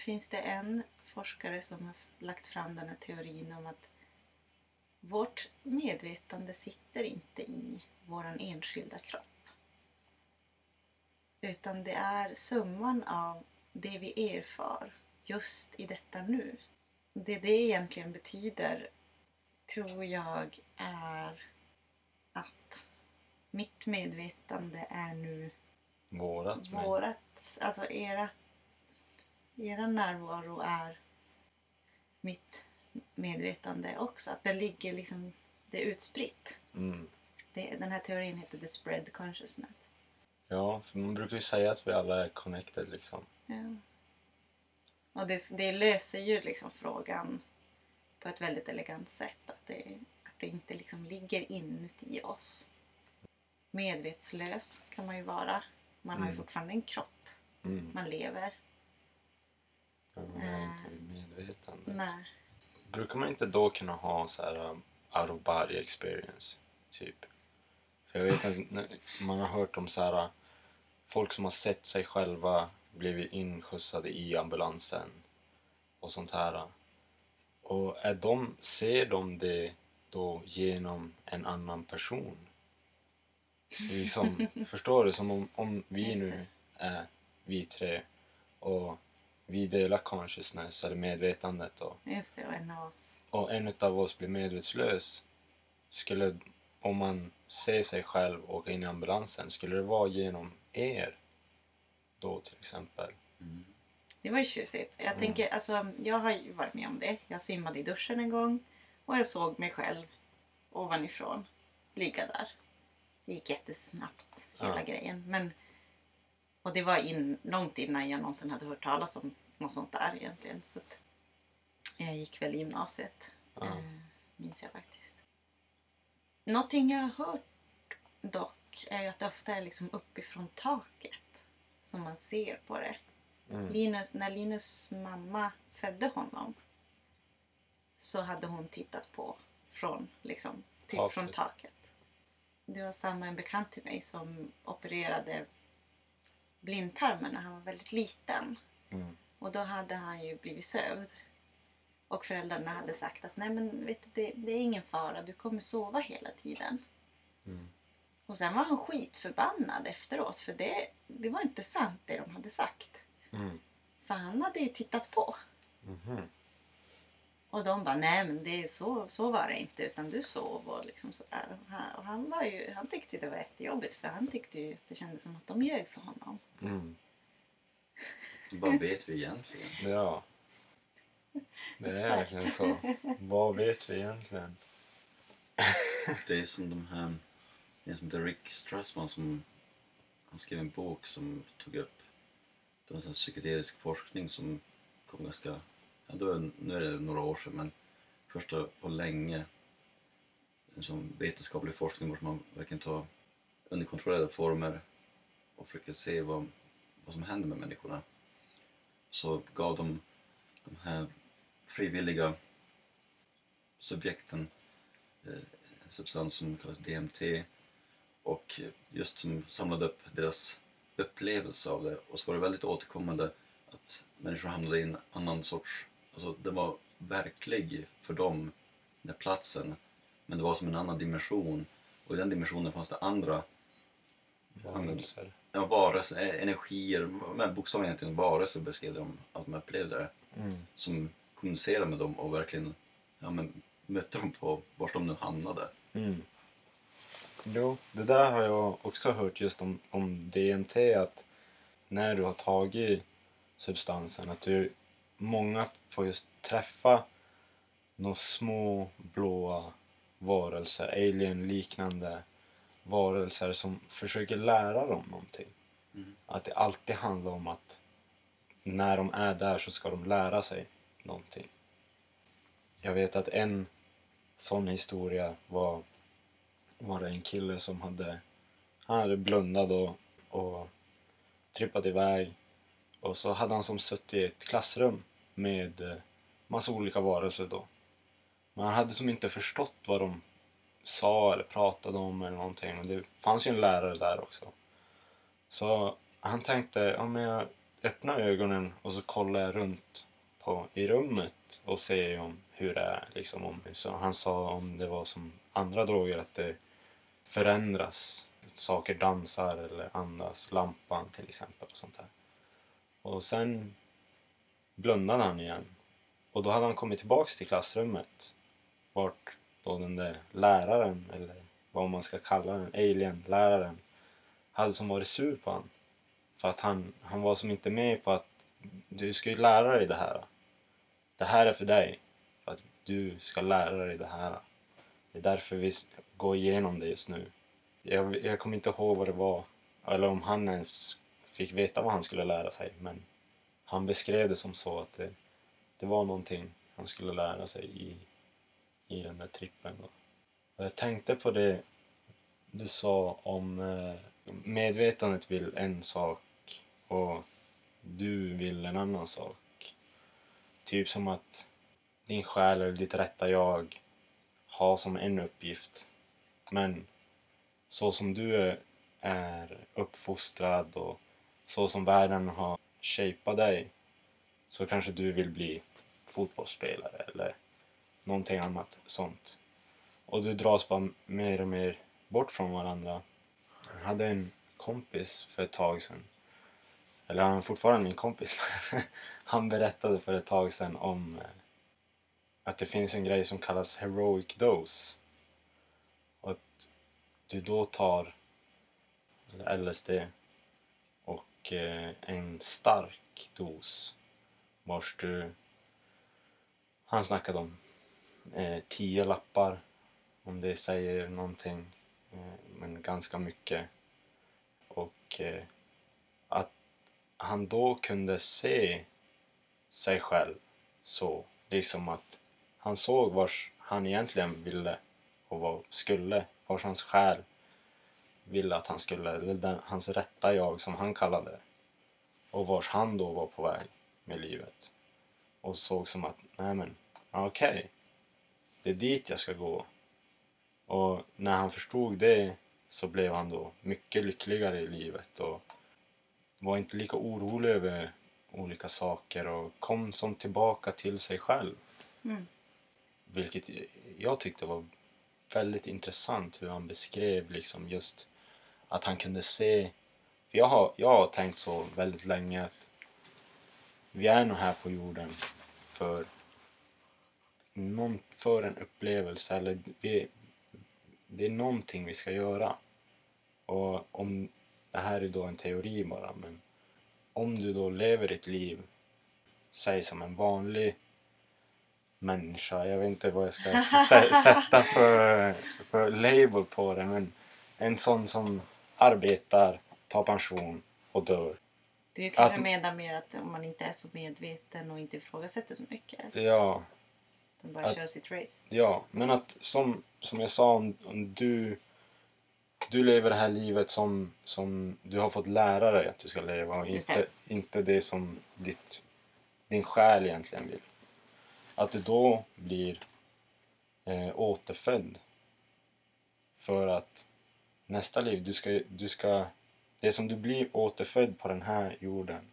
finns det en forskare som har lagt fram den här teorin om att vårt medvetande sitter inte i vår enskilda kropp. Utan det är summan av det vi erfar just i detta nu. Det det egentligen betyder tror jag är att mitt medvetande är nu vårat vårat, alltså era, era närvaro är mitt medvetande också. Att det ligger liksom, det är utspritt. Mm. Det, den här teorin heter the spread consciousness. Ja, för man brukar ju säga att vi alla är connected liksom. Ja. Och det, det löser ju liksom frågan på ett väldigt elegant sätt. Att det, att det inte liksom ligger inuti oss. Medvetslös kan man ju vara. Man har ju Mm. fortfarande en kropp. Mm. Man lever. Är Eh. inte i medvetande. Nej. Brukar man inte då kunna ha så här um, out of body experience? Typ. För jag vet att man har hört om så här uh, folk som har sett sig själva blivit inskjutsade i ambulansen och sånt här. Och är de, ser de det då genom en annan person? Liksom, *laughs* förstår du? Som om, om vi nu är vi tre och vi delar consciousness eller medvetandet och Just det, och en av oss. och en utav oss blir medvetslös, skulle, om man ser sig själv åka in i ambulansen, skulle det vara genom er då till exempel? Mm. Det var ju tjusigt. Jag Mm. tänker, alltså, jag har ju varit med om det. Jag svimmade i duschen en gång och jag såg mig själv ovanifrån ligga där. Det gick jättesnabbt, hela Ja. grejen. Men, och det var in, långt innan jag någonsin hade hört talas om något sånt där egentligen. Så att, jag gick väl i gymnasiet, eh, minns jag faktiskt. Någonting jag har hört dock är att det ofta är liksom uppifrån taket som man ser på det. Mm. Linus, när Linus mamma födde honom så hade hon tittat på från, liksom, typ Taket. från taket. Det var samma en bekant till mig som opererade blindtarmen när han var väldigt liten. Mm. Och då hade han ju blivit sövd. Och föräldrarna hade sagt att nej men vet du, det, det är ingen fara, du kommer sova hela tiden. Mm. Och sen var han skitförbannad efteråt för det, det var inte sant det de hade sagt. Mm. För han hade ju tittat på. Mhm. Och de bara, nej men det är så, så var det inte utan du sov och liksom sådär. Och han, och han, var ju, han tyckte det var jättejobbigt för han tyckte ju att det kändes som att de ljög för honom. Mm. *laughs* Vad vet vi egentligen? Ja. Det är verkligen så. Vad vet vi egentligen? *laughs* Det är som de här, det är som Rick Strassman som han skrev en bok som tog upp det var en psykedelisk forskning som kom ganska, ja, då nu är det några år sedan men första på länge en sån vetenskaplig forskning där man verkligen tar under kontrollerade former och försöker se vad, vad som händer med människorna. Så gav de de här frivilliga subjekten, eh, en substans som kallas DMT och just som samlade upp deras upplevelse av det och så var det väldigt återkommande att människor hamnade i en annan sorts, alltså det var verklig för dem, den platsen, men det var som en annan dimension och i den dimensionen fanns det andra Varelser. ja, varelser, eh, energier, men bokstavligen egentligen varelser beskrev de att de upplevde det Mm. som kommunicerade med dem och verkligen ja, men, mötte dem på vart de nu hamnade. Mm. Jo, det där har jag också hört just om, om DMT att när du har tagit substansen att du, många får just träffa några små blåa varelser, alien-liknande varelser som försöker lära dem någonting. Mm. Att det alltid handlar om att när de är där så ska de lära sig någonting. Jag vet att en sån historia var, var det en kille som hade, han hade blundat och, och trippat iväg och så hade han som suttit i ett klassrum med eh, massa olika varelser då. Men han hade som inte förstått vad de sa eller pratade om eller någonting. Och det fanns ju en lärare där också. Så han tänkte, ja men jag öppnar ögonen och så kollar jag runt på, i rummet och ser om hur det är. Liksom om, så han sa om det var som andra droger att det förändras. Att saker dansar eller andas. Lampan till exempel och sånt där. Och sen blundade han igen. Och då hade han kommit tillbaks till klassrummet. Vart då den där läraren, eller vad man ska kalla den, alien-läraren, hade som varit sur på han. För att han, han var som inte med på att du ska ju lära dig det här. Det här är för dig. För att du ska lära dig det här. Det är därför vi går igenom det just nu. Jag, jag kommer inte ihåg vad det var. Eller om han ens fick veta vad han skulle lära sig. Men han beskrev det som så att det, det var någonting han skulle lära sig i, i den där trippen. Då. Och jag tänkte på det du sa om eh, medvetandet vill en sak och du vill en annan sak. Typ som att din själ eller ditt rätta jag har som en uppgift. Men så som du är uppfostrad och så som världen har shapea dig så kanske du vill bli fotbollsspelare eller någonting annat sånt. Och du dras bara mer och mer bort från varandra. Jag hade en kompis för ett tag sedan. Eller han är fortfarande min kompis. *laughs* han berättade för ett tag sedan om eh, att det finns en grej som kallas heroic dose. Och att du då tar LSD och eh, en stark dos. Vars du han snackade om eh, tio lappar om det säger någonting eh, men ganska mycket. Och att han då kunde se sig själv så liksom att han såg vars han egentligen ville och vad skulle, vars hans själ ville att han skulle, eller den, hans rätta jag som han kallade det och vars han då var på väg med livet och såg som att, nej men, okej det är dit jag ska gå och när han förstod det så blev han då mycket lyckligare i livet och var inte lika orolig över olika saker och kom som tillbaka till sig själv. Mm. Vilket jag tyckte var väldigt intressant hur han beskrev liksom just att han kunde se. För jag har, jag har tänkt så väldigt länge att vi är nog här på jorden för någon, för en upplevelse eller vi, det är någonting vi ska göra. Och om det här är då en teori bara men om du då lever ditt liv säg som en vanlig människa, jag vet inte vad jag ska sä- *laughs* sätta för, för label på det men en sån som arbetar, tar pension och dör. Du kanske Att- menar mer att om man inte är så medveten och inte ifrågasätter så mycket. Ja, Utan bara Att- kör sitt race. Ja, men att som, som jag sa om, om du du lever det här livet som, som du har fått lära dig att du ska leva och inte, inte det som ditt, din själ egentligen vill. att du då blir eh, återfödd. För att nästa liv, du ska, du ska... Det är som du blir återfödd på den här jorden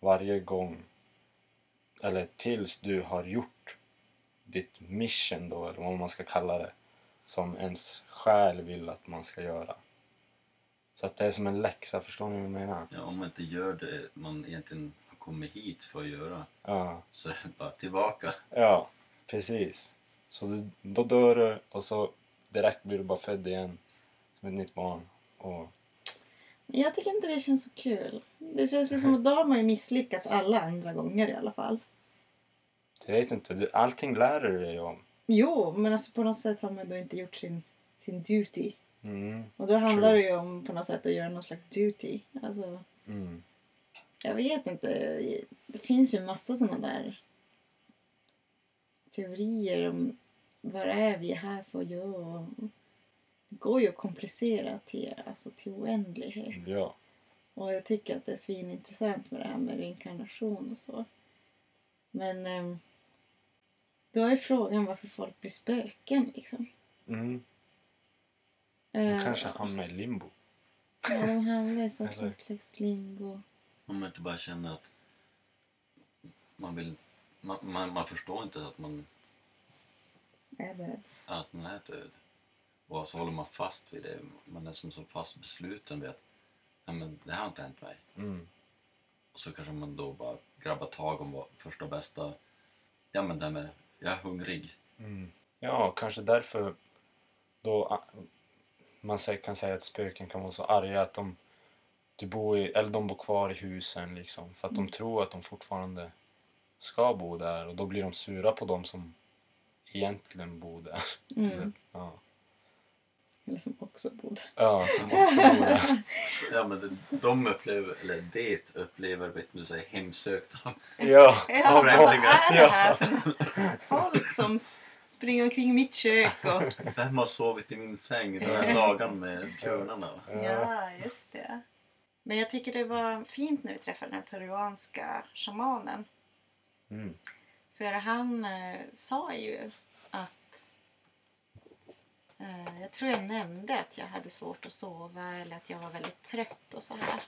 varje gång. Eller tills du har gjort ditt mission då, eller vad man ska kalla det. Som ens själ vill att man ska göra. Så att det är som en läxa, förstår ni vad jag menar? Ja, om man inte gör det man egentligen har kommit hit för att göra Ja. så är det bara tillbaka. Ja, precis. Så du, då dör du och så direkt blir du bara född igen som ett nytt barn. Och, Jag tycker inte det känns så kul. Det känns ju som att då har man ju misslyckats alla andra gånger i alla fall. jag vet inte, allting lär du dig om. Jo, men alltså på något sätt har man då inte gjort sin, sin duty. Mm, Och då handlar True. det ju om på något sätt att göra någon slags duty. Alltså, mm, jag vet inte. Det finns ju massa sådana där teorier om vad är vi här för att göra. Det går ju att komplicera till, alltså, till oändlighet. ja. Och jag tycker att det är svinintressant med det här med reinkarnation och så. Men ehm, då är frågan varför folk blir spöken liksom. Mm. Eh, kanske hamnar i limbo. Ja, de hamnar i *laughs* Eller- slags limbo. Om man inte bara känner att man vill... Man, man, man förstår inte att man, Är det? att man är död. Och så håller man fast vid det. Man är som så fast besluten vid att ja, men det här har inte hänt mig. Mm. Och så kanske man då bara grabbar tag om vad första bästa... Ja men det här med, jag är hungrig. Mm. Ja, kanske därför då ah, man kan säga att spöken kan vara så arga att de, du bor i, eller de bor kvar i husen liksom. För att de tror att de fortfarande ska bo där och då blir de sura på dem som egentligen bor där. Mm. *laughs* Ja, Eller som också bor där. ja som också. Så, ja men det, de upplever, eller det upplever vet du, sig hemsökt av Ja, Ja, av vad är det här folk som springer omkring i mitt kök och... Vem har sovit i min säng? Den här sagan med björnarna. Ja, just det. Men jag tycker det var fint när vi träffade den peruanska shamanen. Mm. För han eh, sa ju jag tror jag nämnde att jag hade svårt att sova eller att jag var väldigt trött och så här.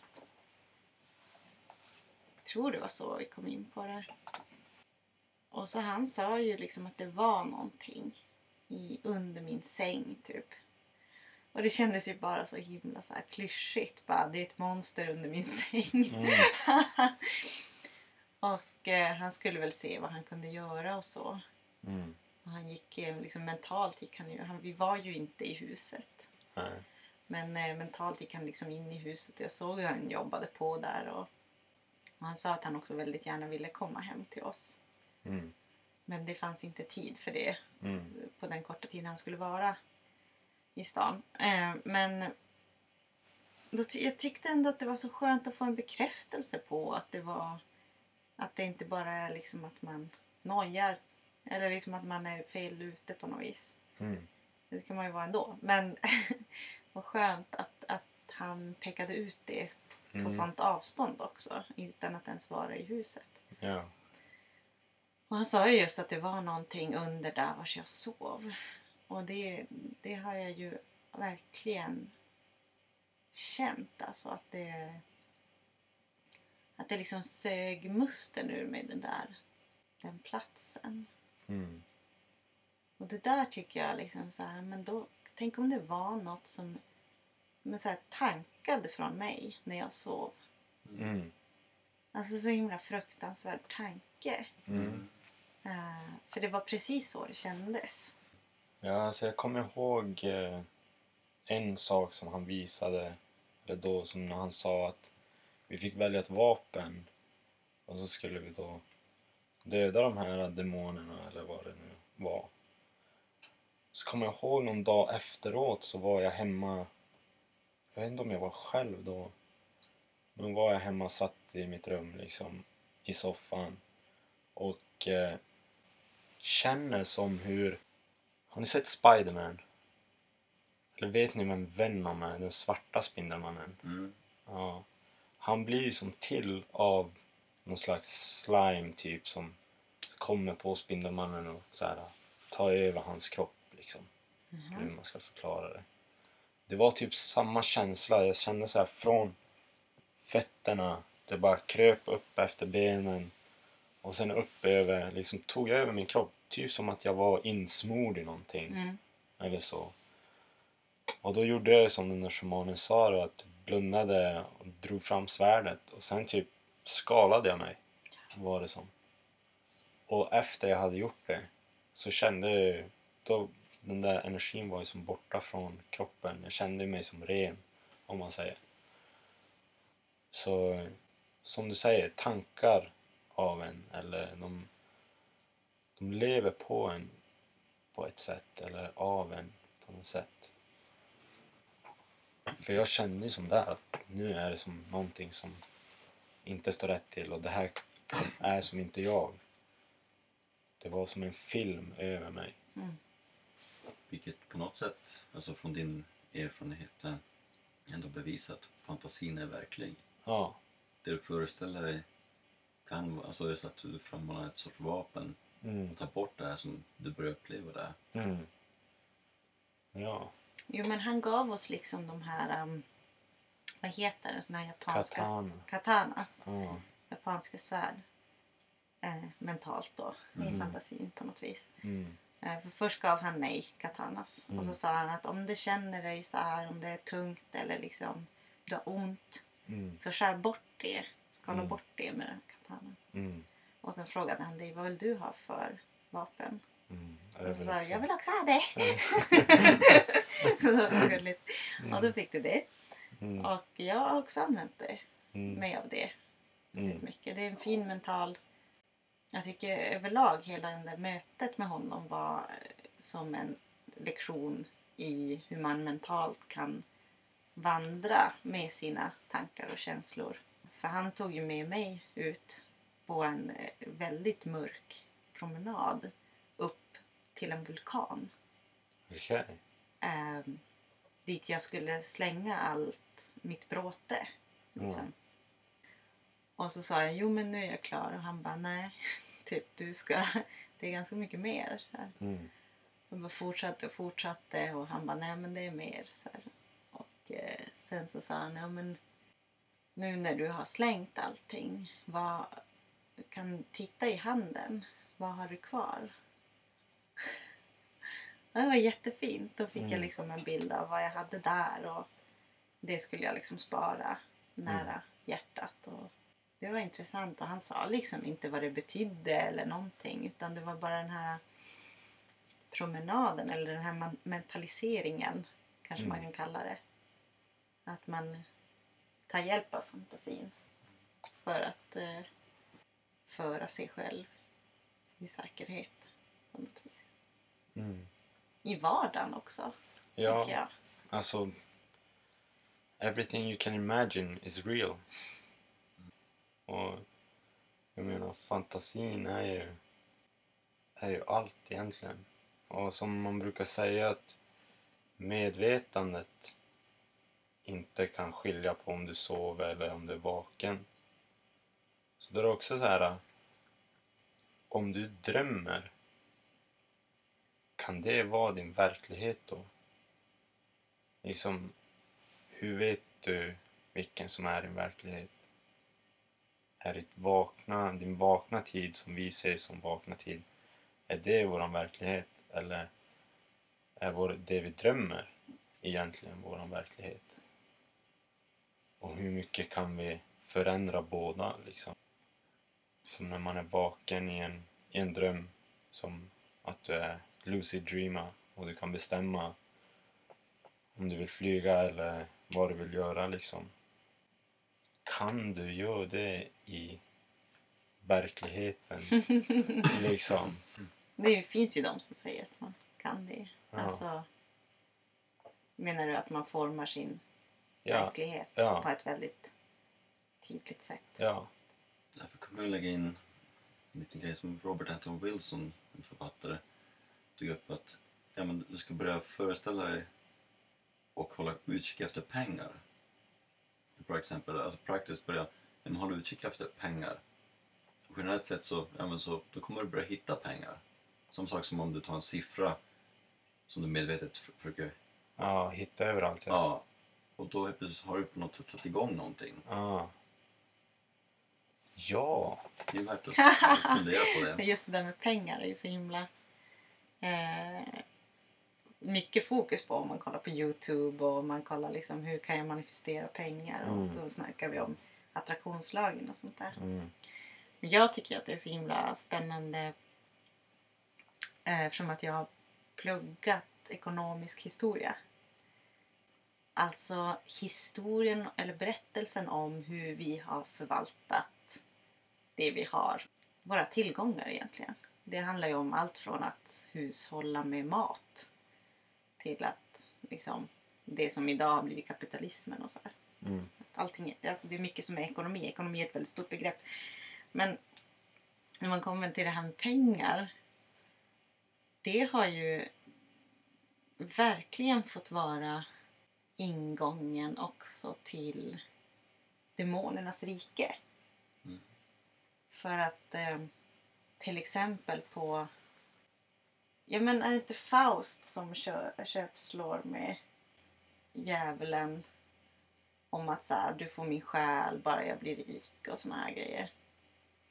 Jag tror det var så vi kom in på det. Och så han sa ju liksom att det var någonting i, under min säng typ. Och det kändes ju bara så himla så här klyschigt. Bara, det är ett monster under min säng. Mm. *laughs* och eh, han skulle väl se vad han kunde göra och så. Mm. Och han gick eh, liksom mentalt gick han han, vi var ju inte i huset. Nej. Men eh, mentalt gick han liksom in i huset. Jag såg hur han jobbade på där. Och, och han sa att han också väldigt gärna ville komma hem till oss. Mm. Men det fanns inte tid för det Mm. på den korta tiden han skulle vara i stan. Eh, men då jag tyckte ändå att det var så skönt att få en bekräftelse på att det var att det inte bara är liksom att man nojar eller liksom att man är fel ute på något vis. Mm. Det kan man ju vara ändå. Men *laughs* vad skönt att, att han pekade ut det på Mm. sånt avstånd också utan att ens vara i huset. Ja. Och han sa ju just att det var någonting under där vars jag sov. Och det, det har jag ju verkligen känt. Alltså att det... Att det liksom sög musten ur mig den där den platsen. Mm. Och det där tycker jag liksom så här, men då, tänk om det var något som men så här, tankade från mig när jag sov. Mm. Alltså så himla fruktansvärd tanke. Mm. Eh, för det var precis så det kändes. Ja, alltså jag kommer ihåg eh, en sak som han visade, eller då som när han sa att vi fick välja ett vapen och så skulle vi då döda de här demonerna eller vad det nu var. Så kommer jag ihåg någon dag efteråt så var jag hemma, jag vet inte om jag var själv då, men var jag hemma satt i mitt rum liksom i soffan och eh, känner som hur har ni sett Spiderman? Eller vet ni vem Venom är? Den svarta Spindelmannen. Mm. Ja. Han blir ju som till av någon slags slime typ som kommer på Spindelmannen och så här, tar över hans kropp liksom. Mhm. Hur man ska förklara det. Det var typ samma känsla. Jag kände så här från fötterna. Det bara kröp upp efter benen. Och sen upp över, liksom tog över min kropp. Typ som att jag var insmord i någonting. Mm. Eller så. Och då gjorde jag som den där shamanen sa då, att blundade och drog fram svärdet. Och sen typ skalade jag mig. Var det som. Och efter jag hade gjort det så kände jag då den där energin var ju som borta från kroppen. Jag kände mig som ren, om man säger. Så som du säger, tankar av en eller de, de lever på en på ett sätt eller av en på något sätt. För jag kände ju som där att nu är det som någonting som inte står rätt till och det här är som inte jag. Det var som en film över mig. Mm. Vilket på något sätt, alltså från din erfarenhet, ändå bevisar att fantasin är verklig. Ja, Det du föreställer dig kan vara, alltså det är så att du frammanar ett sorts vapen mm, och tar bort det här som du börjar uppleva där. mm. Ja, Jo men han gav oss liksom de här, um, vad heter det, såna här japanska Katana. katanas, ja, japanska svärd. Eh, mentalt då, i Mm. fantasin på något vis. mm, Eh, för först gav han mig katanas och så Mm. sa han att om du känner dig så här, om det är tungt eller liksom du har ont mm, så skär bort det, skala Mm. bort det med den katanan. mm, Och sen frågade han dig vad vill du ha för vapen? mm. Och så sa jag, jag vill också ha det. *laughs* så gulligt. *laughs* Och då fick du det. Mm, Och jag har också använt det, mm, mig av det väldigt mm, mycket. Det är en fin mental... Jag tycker överlag hela det där mötet med honom var eh, som en lektion i hur man mentalt kan vandra med sina tankar och känslor. För han tog ju med mig ut på en eh, väldigt mörk promenad upp till en vulkan. Okej. eh, dit jag skulle slänga allt mitt bråte. Liksom. Och så sa jag, jo men nu är jag klar. Och han bara, nej. *laughs* Typ, du ska, *laughs* det är ganska mycket mer. Så här. Mm, Och bara fortsatte och fortsatte. Och han bara, nej men det är mer. Så här. Och eh, sen så sa han, ja men nu när du har slängt allting. Vad, kan titta i handen. Vad har du kvar? *laughs* Det var jättefint. Då fick jag Mm. liksom en bild av vad jag hade där. Och det skulle jag liksom spara nära hjärtat. Och det var intressant. Och han sa liksom inte vad det betydde eller någonting. Utan det var bara den här promenaden eller den här man- mentaliseringen. Kanske man Mm. kan kalla det. Att man tar hjälp av fantasin. För att eh, föra sig själv i säkerhet. På något vis. mm. I vardagen också. Ja, jag. alltså everything you can imagine is real. Och jag menar, fantasin är ju, är ju allt egentligen. Och som man brukar säga att medvetandet inte kan skilja på om du sover eller om du är vaken. Så det är också så här, om du drömmer, kan det vara din verklighet då? Liksom, hur vet du vilken som är din verklighet? Är ditt vakna, din vakna tid som vi ser som vakna tid, är det våran verklighet? Eller är vår, det vi drömmer egentligen våran verklighet? Och hur mycket kan vi förändra båda liksom? Som när man är vaken i en, i en dröm, som att du är lucid dreamer och du kan bestämma om du vill flyga eller vad du vill göra liksom. Kan du göra det i verkligheten? *laughs* liksom. Det finns ju de som säger att man kan det. Ja. Alltså, menar du att man formar sin Ja, verklighet ja. på ett väldigt tydligt sätt? ja, Därför kommer jag lägga in en liten grej som Robert Anton Wilson, en författare, tog upp att ja, men du ska börja föreställa dig och hålla utkik efter pengar. För exempel, alltså praktiskt börja, ja, men hålla utkik efter pengar. generellt sett så, ja, men så då kommer du börja hitta pengar. Som sak som om du tar en siffra som du medvetet försöker... Ja, hitta överallt. Ja. Ja. Och då har du på något sätt satt igång någonting. Ja. Ja. Det är värt att fundera på det. *laughs* Just det där med pengar är ju så himla... Eh, mycket fokus på om man kollar på Youtube och man kollar liksom hur kan jag manifestera pengar och Mm. då snackar vi om attraktionslagen och sånt där. Mm. Men Jag tycker att det är så himla spännande eh, eftersom att jag har pluggat ekonomisk historia. Alltså historien eller berättelsen om hur vi har förvaltat det vi har. Våra tillgångar egentligen. Det handlar ju om allt från att hushålla med mat till att liksom det som idag har blivit kapitalismen och så här. Mm. Att Allting, är- alltså det är mycket som är ekonomi. Ekonomi är ett väldigt stort begrepp. Men när man kommer till det här med pengar. Det har ju verkligen fått vara ingången också till demonernas rike. Mm. För att eh, till exempel på... Ja men är det inte Faust som kö, köpslår med djävulen om att så här, du får min själ bara jag blir rik och såna här grejer.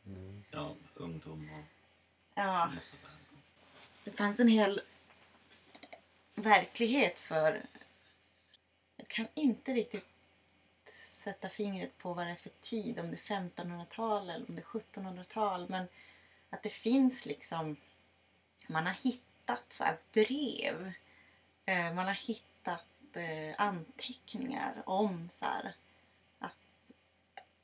Mm. Ja, ungdom och Ja, det fanns en hel verklighet för... Jag kan inte riktigt sätta fingret på vad det är för tid, om det är 1500-tal eller om det är 1700-tal. Men att det finns liksom... Man har hittat så här brev. Eh, Man har hittat eh, anteckningar om så här, att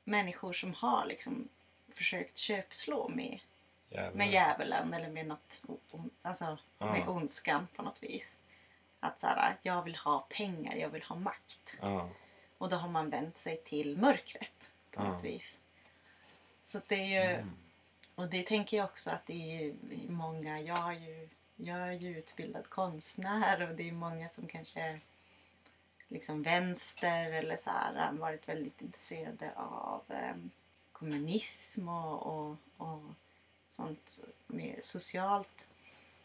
människor som har liksom försökt köpslå med Jävlar. med djävulen eller med något alltså med Ja. ondskan på något vis. Att så här, jag vill ha pengar, jag vill ha makt. Ja. Och då har man vänt sig till mörkret på Ja. något vis. Så det är ju, Mm. och det tänker jag också att det är många, jag, har ju, jag är ju utbildad konstnär och det är många som kanske är liksom vänster eller så här, varit väldigt intresserade av eh, kommunism och, och, och sånt mer socialt.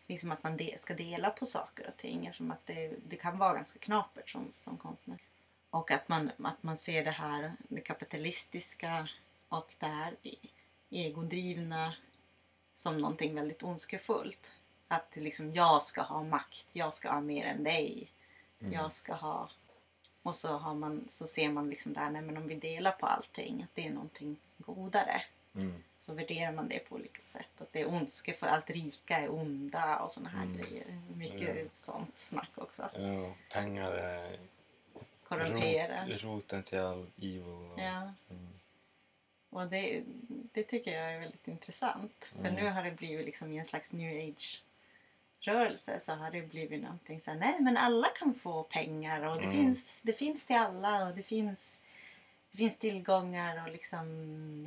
Liksom att man de, ska dela på saker och ting eftersom att det, det kan vara ganska knapert som, som konstnär. Och att man, att man ser det här, det kapitalistiska och det här egodrivna som någonting väldigt ondskefullt. Att liksom jag ska ha makt, jag ska ha mer än dig. Mm. Jag ska ha... Och så, har man, så ser man liksom där, nej men om vi delar på allting, att det är någonting godare. Mm. Så värderar man det på olika sätt. Att det är ondske för allt rika är onda och såna här Mm. grejer. Mycket Ja. sånt snack också. Ja, pengar är Korrumpera. rot, roten till all evil. Och, Ja. Mm. Och det, det tycker jag är väldigt intressant. För Mm. nu har det blivit liksom i en slags new age rörelse så har det blivit någonting så här, nej men alla kan få pengar och det, Mm. finns, det finns till alla och det finns, det finns tillgångar och liksom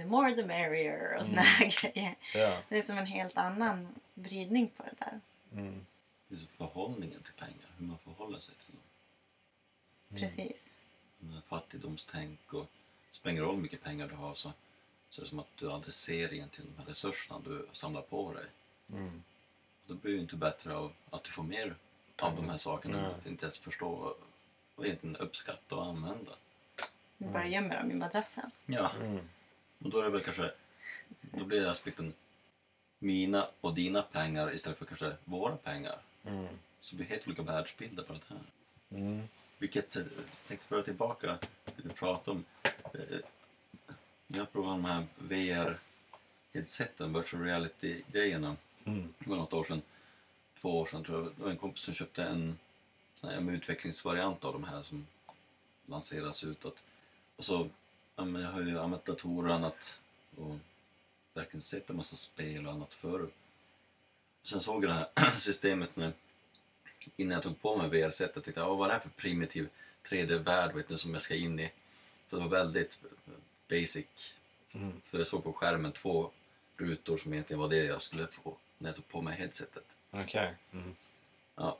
the more the merrier och såna Mm. *laughs* grejer. Ja. Det är som en helt annan vridning på det där. Mm. Det är så förhållningen till pengar, hur man förhåller sig till dem. Mm. Precis. Med fattigdomstänk och det spelar ingen roll hur mycket pengar du har så, så är det som att du aldrig ser egentligen de här resurserna du samlar på dig. Mm. Då blir du inte bättre av att du får mer av de här sakerna Nej. du inte ens förstår och egentligen uppskatta och använda. Vi bara Mm. gömmer dem i madrassen. Ja, Mm. och då är det väl kanske, då blir det aspekten mina och dina pengar istället för kanske våra pengar. Mm. Så det blir helt olika världsbilder på det här. Mm. Vilket, eh, jag tänkte föra tillbaka det du pratade om. Eh, Jag provade de här VR-headseten, virtual reality-grejerna. Mm. Det var något år sedan, två år sedan tror jag. Det var en kompis som köpte en sån här en utvecklingsvariant av de här som lanseras utåt. Och så, ja, men jag har ju använt datorer och annat och verkligen sett en massa spel och annat förr. Sen såg jag det här *clears throat* systemet med, innan jag tog på mig VR-sättet, tänkte jag, "Åh, vad är det här för primitiv 3D-värld vet du, som jag ska in i? För det var väldigt basic. Mm. För jag såg på skärmen två rutor som egentligen var det jag skulle få när jag tog på mig headsetet. Okej. Mm. Ja.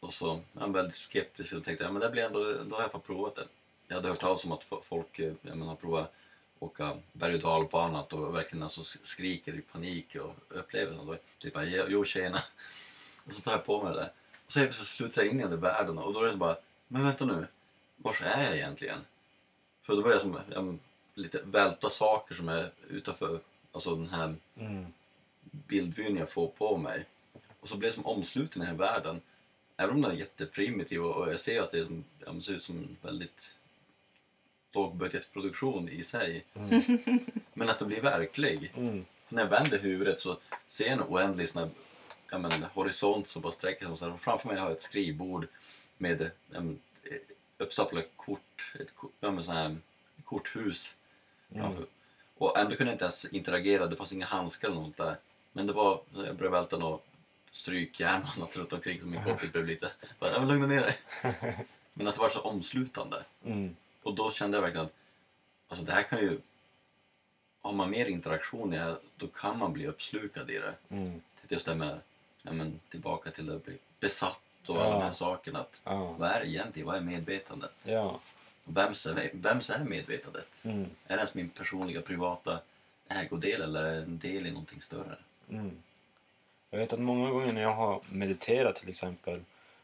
Och så jag var väldigt skeptisk och tänkte ja, men det blir ändå, då har jag fått provat det. Jag hade hört talas om att fo- folk eh, ja, men har provat åka berg och dalbana och verkligen alltså skriker i panik och upplevelsen. Då typ bara jo tjena. *laughs* Och så tar jag på mig det. Och så helt plötsligt slutar jag in i den där världen och då är det så bara, men vänta nu, var är jag egentligen? För då börjar jag som, ja, lite välta saker som är utanför alltså den här Mm. Bildvyn jag får på mig. Och så blir jag som omsluten i den här världen. Även om den är jätteprimitiv och, jag ser att det som, ja, ser ut som en väldigt lågbudgetproduktion i sig. Mm. *laughs* Men att den blir verklig. Mm. När jag vänder huvudet så ser jag en oändlig sån här, ja, men, horisont som bara sträcker sig. Framför mig har jag ett skrivbord med ja, men, eh, uppstaplade kort, ett ja, men, sån här, korthus. framför. Och ändå kunde jag inte ens interagera, det fanns inga handskar eller något där. Men det var, jag började välta något strykjärn och annat runt omkring så min kompis blev lite, bara, "Ja, men lugna ner dig. *laughs* Men att det var så omslutande. Mm. Och då kände jag verkligen att alltså det här kan ju... Har man mer interaktion i det här, då kan man bli uppslukad i det. Mm. Just det med, ja, men, tillbaka till att bli besatt och Ja. alla de här sakerna. Att, Ja. vad är det egentligen? Vad är medvetandet? Ja. Vems är, vems är medvetandet? Mm. Är det ens min personliga privata ägodel eller är det en del i någonting större? Mm. Jag vet att många gånger när jag har mediterat till exempel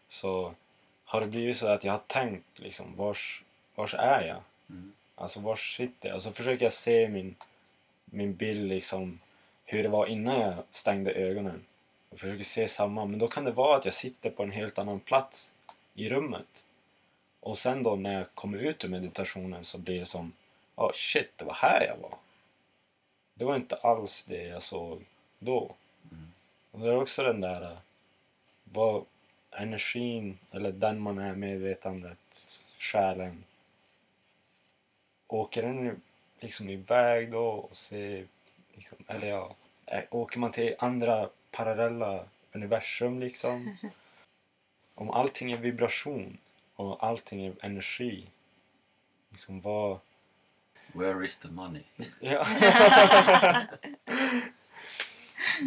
så har det blivit så att jag har tänkt liksom vars, vars är jag? Mm. Alltså vars sitter jag? Och så försöker jag se min, min bild liksom hur det var innan jag stängde ögonen. Jag försöker se samma men då kan det vara att jag sitter på en helt annan plats i rummet. Och sen då när jag kommer ut ur meditationen så blir det som oh shit, det var här jag var. Det var inte alls det jag såg då. Mm. Och det är också den där eh, vad energin, eller den man är, medvetandet, själen. Åker den liksom iväg då och ser, liksom, eller ja, åker man till andra parallella universum liksom? *laughs* Om allting är vibration och allting är energi, liksom vad... Where is the money? Ja. *laughs* *laughs*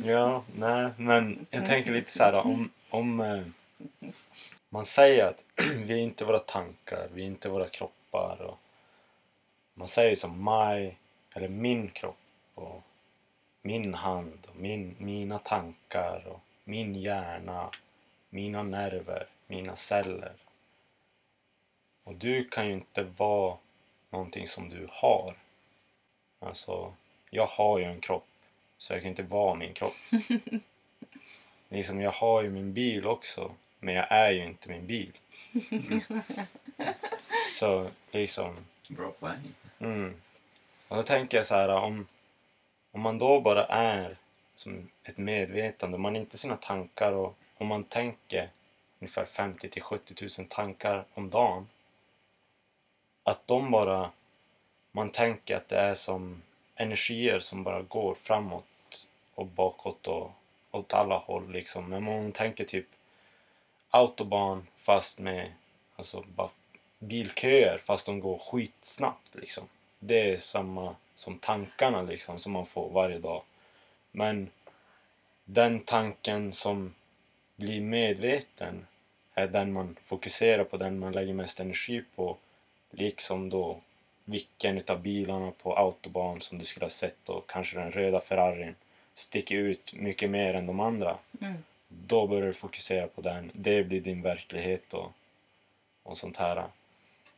ja, nej, men jag tänker lite så här om, om eh, man säger att *clears throat* vi är inte våra tankar, vi är inte våra kroppar och man säger som my eller min kropp och min hand och min, mina tankar och min hjärna, mina nerver, mina celler. Och du kan ju inte vara någonting som du har. Alltså, jag har ju en kropp så jag kan inte vara min kropp. *laughs* liksom, jag har ju min bil också men jag är ju inte min bil. *laughs* så liksom, Bra poäng. mm. Och då tänker jag så här om, om man då bara är som ett medvetande, man är inte sina tankar och om man tänker ungefär 50 till 70 000 tankar om dagen att de bara man tänker att det är som energier som bara går framåt och bakåt och åt alla håll liksom. Men om man tänker typ autobahn fast med alltså bara bilköer fast de går skitsnabbt liksom. Det är samma som tankarna liksom som man får varje dag. Men den tanken som blir medveten är den man fokuserar på, den man lägger mest energi på. Liksom då vilken utav bilarna på autobahn som du skulle ha sett och kanske den röda Ferrarin sticker ut mycket mer än de andra. Mm. Då börjar du fokusera på den. Det blir din verklighet och, och sånt här.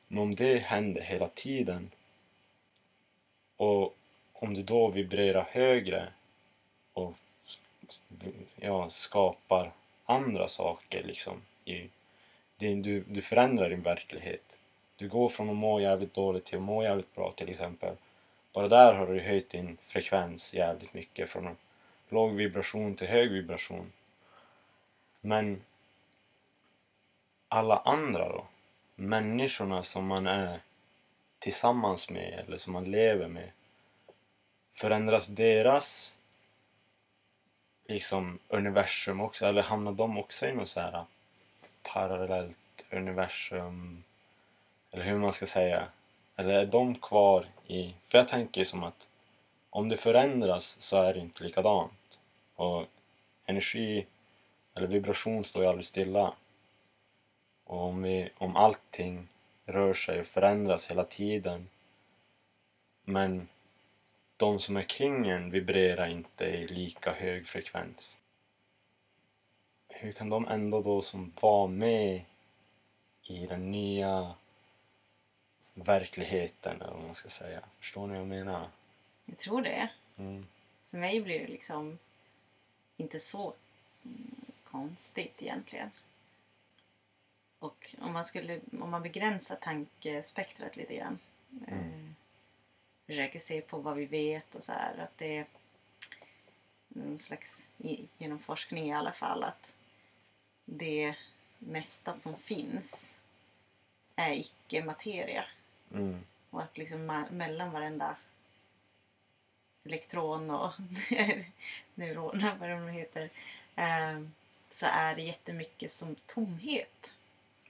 Men om det händer hela tiden och om du då vibrerar högre och ja, skapar andra saker liksom. I din, du, du förändrar din verklighet. Du går från att må jävligt dåligt till att må jävligt bra till exempel. Bara där har du höjt din frekvens jävligt mycket från en låg vibration till hög vibration. Men alla andra då? Människorna som man är tillsammans med eller som man lever med. Förändras deras liksom universum också? Eller hamnar de också i något så här parallellt universum? Eller hur man ska säga. Eller är de kvar i... För jag tänker som att om det förändras så är det inte likadant. Och energi eller vibration står ju aldrig stilla. Och om, vi, om allting rör sig och förändras hela tiden men de som är kring en vibrerar inte i lika hög frekvens. Hur kan de ändå då som var med i den nya verkligheten eller vad man ska säga. Förstår ni vad jag menar? Jag tror det. Mm. För mig blir det liksom inte så mm, konstigt egentligen. Och om man, skulle, om man begränsar tankespektrat lite grann. Mm. Eh, försöker se på vad vi vet och så här. Att det är någon slags, genom forskning i alla fall, att det mesta som finns är icke-materia. Mm. Och att liksom mellan varenda elektron och *laughs* neuroner, vad de heter, eh, så är det jättemycket som tomhet.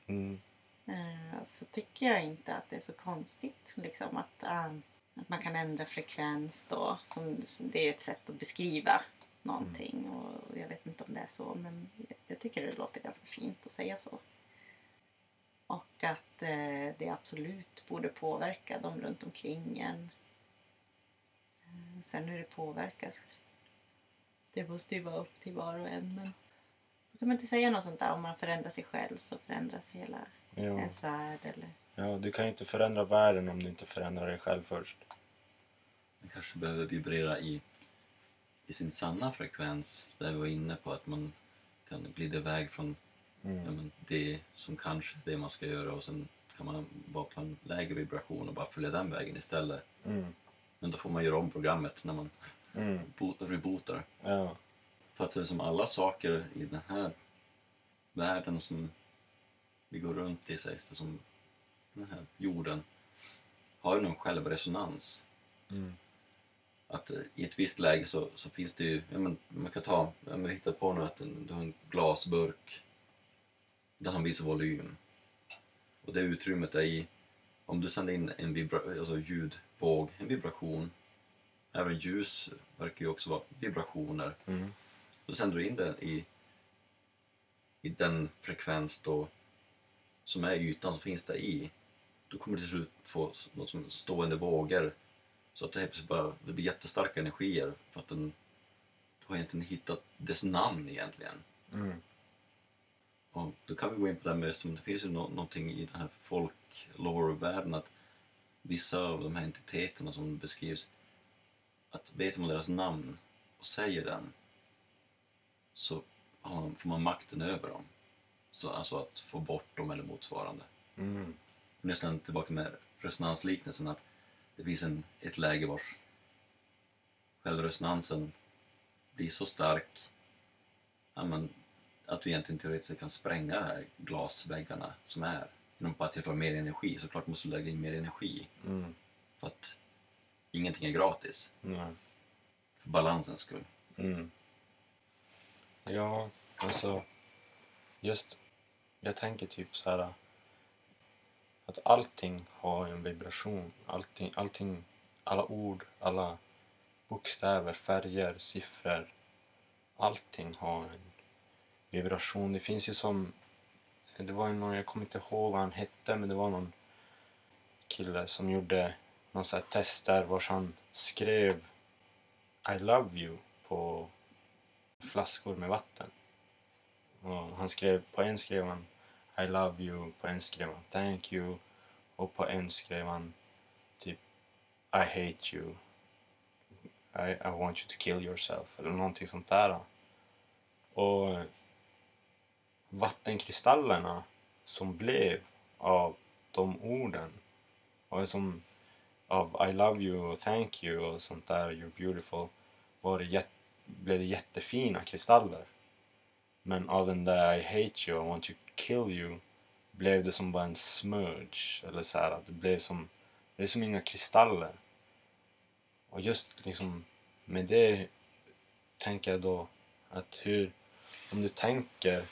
Mm. Eh, så tycker jag inte att det är så konstigt liksom att, eh, att man kan ändra frekvens då. Som, som det är ett sätt att beskriva någonting. Och jag vet inte om det är så men jag, jag tycker det låter ganska fint att säga så. Och att eh, det absolut borde påverka dem runt omkring en. Sen hur det påverkas. Det måste ju vara upp till var och en. Men då kan man inte säga något sånt där. Om man förändrar sig själv så förändras hela Ja. ens värld. Eller... ja, du kan ju inte förändra världen om du inte förändrar dig själv först. Man kanske behöver vibrera i, i sin sanna frekvens. Där vi var inne på att man kan glida iväg från ja, Mm. men det som kanske är det man ska göra och sen kan man vara på en lägre vibration och bara följa den vägen istället. Mm. Men då får man göra om programmet när man Mm. bo- rebootar. Ja. För att det är som alla saker i den här världen som vi går runt i sägs det, som den här jorden, har ju någon självresonans. Mm. Att eh, i ett visst läge så, så finns det ju, ja, men, man kan ta, ja, men hitta på nu att en, du har en glasburk, den har en viss volym. Och det utrymmet är i, om du sänder in en vibra, alltså ljudvåg, en vibration, även ljus verkar ju också vara vibrationer. Mm. Då sänder du in den i, i den frekvens då som är ytan som finns där i. Då kommer du till slut få något som stående vågor. Så att det, helt plötsligt bara, det blir jättestarka energier för att den, du har egentligen hittat dess namn egentligen. Mm. Och då kan vi gå in på det här med, som det finns ju nå- någonting i den här folklore-världen att vissa av de här entiteterna som beskrivs, att vet man deras namn och säger den så får man makten över dem. Så, alltså att få bort dem eller motsvarande. Mm. Nästan tillbaka med resonansliknelsen att det finns en, ett läge vars självresonansen blir så stark ja, men, att du egentligen teoretiskt kan spränga de här glasväggarna som är. Genom att tillföra mer energi. Såklart måste du lägga in mer energi. Mm. För att ingenting är gratis. Nej. För balansens skull. Mm. Ja, alltså just jag tänker typ så här att allting har en vibration. Allting, allting, alla ord, alla bokstäver, färger, siffror. Allting har en vibration. Det finns ju som, det var någon, jag kommer inte ihåg vad han hette, men det var någon kille som gjorde någon sån här tester vars han skrev I love you på flaskor med vatten. Och han skrev, på en skrev han I love you, på en skrev han thank you och på en skrev han typ I hate you. I, I want you to kill yourself eller någonting sånt där. Och vattenkristallerna som blev av de orden och som av I love you och thank you och sånt där, you're beautiful var det jät- blev det jättefina kristaller. Men av den där I hate you, I want to kill you blev det som bara en smudge. Eller så här, att det blev som, det är som inga kristaller. Och just liksom med det tänker jag då att hur, om du tänker,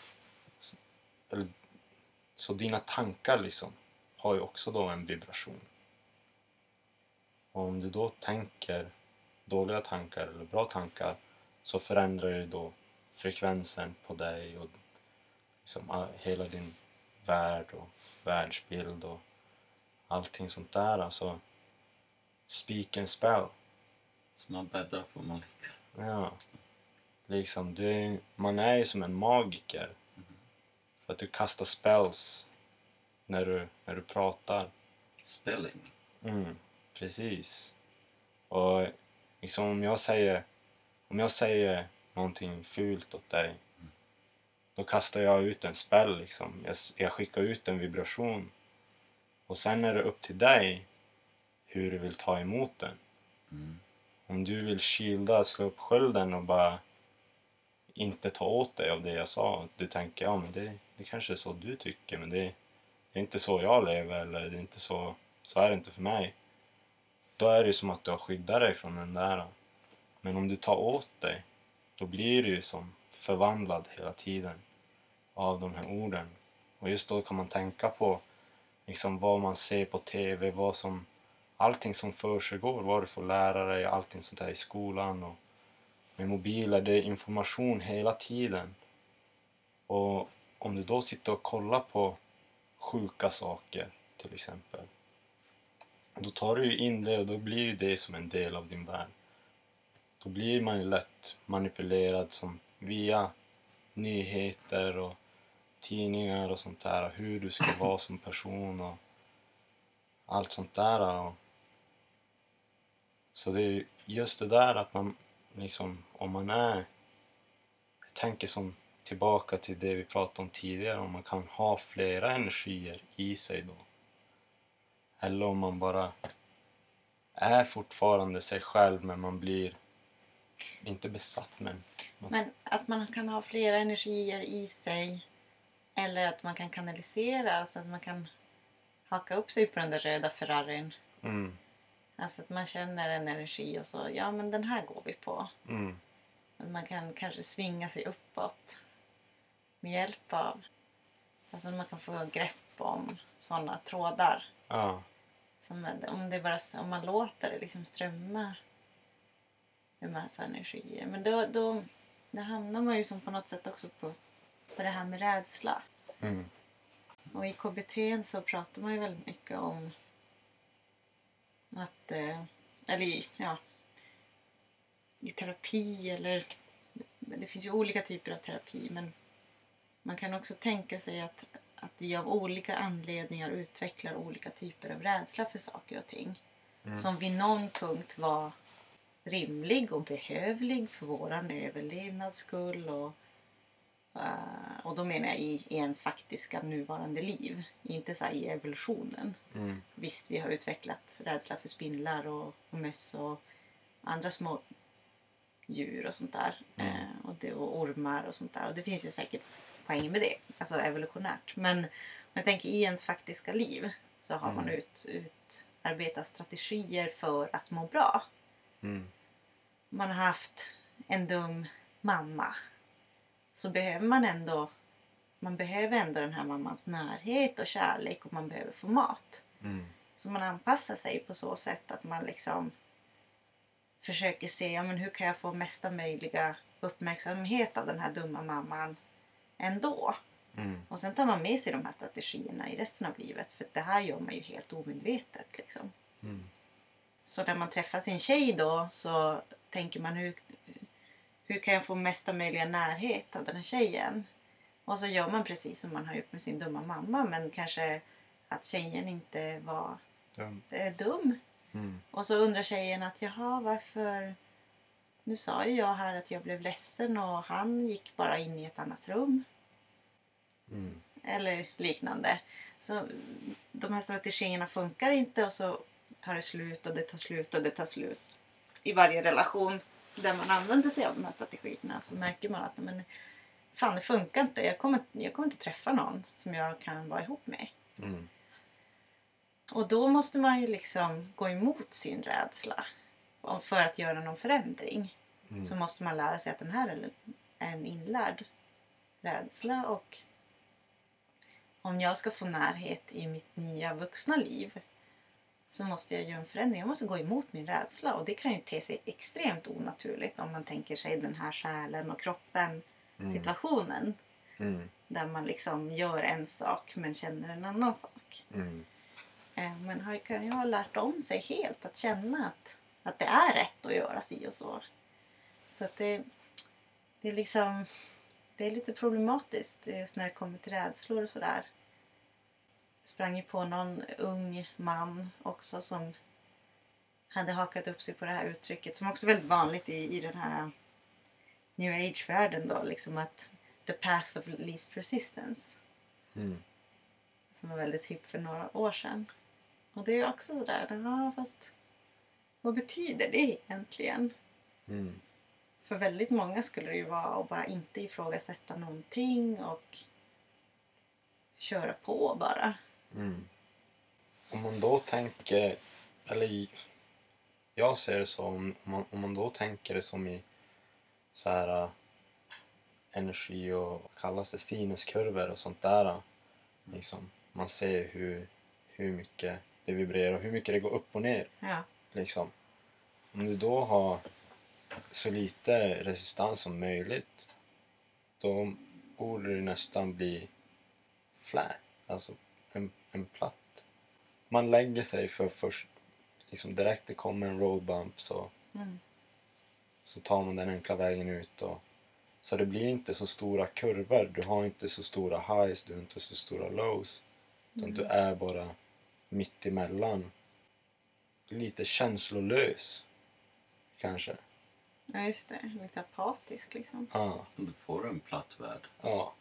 eller, så dina tankar liksom har ju också då en vibration. Och om du då tänker dåliga tankar eller bra tankar så förändrar det då frekvensen på dig och liksom hela din värld och världsbild och allting sånt där. Alltså, speak and spell. Så man bäddar får man ligga. Ja. Liksom, du, man är ju som en magiker. Att du kastar spells när du, när du pratar. Spelling. Mm, precis. Och liksom om jag säger om jag säger någonting fult åt dig då kastar jag ut en spell liksom. Jag, jag skickar ut en vibration. Och sen är det upp till dig hur du vill ta emot den. Mm. Om du vill shielda, slå upp skölden och bara inte ta åt dig av det jag sa. Du tänker, ja men det, det kanske är så du tycker men det, det är inte så jag lever eller det är inte så, så är det inte för mig. Då är det ju som att du har skyddat dig från den där. Men om du tar åt dig, då blir du ju som förvandlad hela tiden av de här orden. Och just då kan man tänka på liksom vad man ser på TV, vad som, allting som försiggår, vad du får lära dig, allting sånt där i skolan och med mobiler, det är information hela tiden. Och om du då sitter och kollar på sjuka saker till exempel, då tar du ju in det och då blir ju det som en del av din värld. Då blir man ju lätt manipulerad som via nyheter och tidningar och sånt där, hur du ska vara som person och allt sånt där. Och så det är just det där att man liksom, om man är, jag tänker som tillbaka till det vi pratade om tidigare, om man kan ha flera energier i sig då. Eller om man bara är fortfarande sig själv men man blir inte besatt men Men att man kan ha flera energier i sig eller att man kan kanalisera så att man kan haka upp sig på den där röda Ferrarin. mm, Alltså att man känner en energi och så, ja men den här går vi på. mm, Men man kan kanske svinga sig uppåt med hjälp av, alltså man kan få grepp om sådana trådar. ja, Som, om, det bara, om man låter det liksom strömma med massa energier. Men då, då, då hamnar man ju som på något sätt också på, på det här med rädsla. mm, Och i KBT så pratar man ju väldigt mycket om att, eh, eller ja, i terapi eller det finns ju olika typer av terapi men man kan också tänka sig att, att vi av olika anledningar utvecklar olika typer av rädsla för saker och ting. Mm. Som vid någon punkt var rimlig och behövlig för våran överlevnads skull och, eh, och då menar jag i, i ens faktiska nuvarande liv. Inte så här i evolutionen. mm, Visst, vi har utvecklat rädsla för spindlar och, och möss och andra små djur och sånt där. Mm. Eh, och, det, och ormar och sånt där. Och det finns ju säkert poänger med det, alltså evolutionärt. Men om jag tänker i ens faktiska liv så har man Mm. ut, utarbetat strategier för att må bra. mm, Man har haft en dum mamma. Så behöver man ändå man behöver ändå den här mammans närhet och kärlek och man behöver få mat. mm, Så man anpassar sig på så sätt att man liksom försöker se ja, men hur kan jag få mesta möjliga uppmärksamhet av den här dumma mamman ändå. mm, Och sen tar man med sig de här strategierna i resten av livet för det här gör man ju helt omedvetet. Liksom. mm, Så när man träffar sin tjej då så tänker man hur, hur kan jag få mesta möjliga närhet av den här tjejen? Och så gör man precis som man har gjort med sin dumma mamma men kanske att tjejen inte var dum, eh, dum. mm, Och så undrar tjejen att jaha varför nu sa ju jag här att jag blev ledsen och han gick bara in i ett annat rum. mm, Eller liknande. Så de här strategierna funkar inte och så tar det slut och det tar slut och det tar slut. I varje relation där man använder sig av de här strategierna så märker man att men, fan det funkar inte. Jag kommer, jag kommer inte träffa någon som jag kan vara ihop med. mm, Och då måste man ju liksom gå emot sin rädsla. För att göra någon förändring mm, så måste man lära sig att den här är en inlärd rädsla och om jag ska få närhet i mitt nya vuxna liv så måste jag göra en förändring. Jag måste gå emot min rädsla och det kan ju te sig extremt onaturligt om man tänker sig den här själen och kroppen mm, situationen mm, där man liksom gör en sak men känner en annan sak. mm, Eh, Men har, kan ju ha lärt om sig helt att känna att att det är rätt att göra si och så. Så att det, det är liksom det är lite problematiskt just när det kommer till rädslor och sådär. Sprang ju på någon ung man också som hade hakat upp sig på det här uttrycket som också är väldigt vanligt i, i den här new age-världen då, liksom att the path of least resistance. Mm. Som var väldigt hipp för några år sedan. Och det är också sådär, ja fast vad betyder det egentligen? Mm. För väldigt många skulle det ju vara att bara inte ifrågasätta någonting och köra på bara. Mm. Om man då tänker, eller jag ser det som, om man, om man då tänker det som i så här äh, energi och vad kallas det, sinuskurvor och sånt där. äh, Liksom. Man ser hur, hur mycket det vibrerar och hur mycket det går upp och ner. Ja. Liksom. Om du då har så lite resistans som möjligt då borde det nästan bli flat, alltså en, en platt. Man lägger sig för först, liksom direkt det kommer en road bump så, Mm. så tar man den enkla vägen ut. Och, så det blir inte så stora kurvor, du har inte så stora highs, du har inte så stora lows. Utan du är bara mitt emellan. Lite känslolös, kanske. Ja, just det. Lite apatisk liksom. Ja, Då får du en platt värld. ja.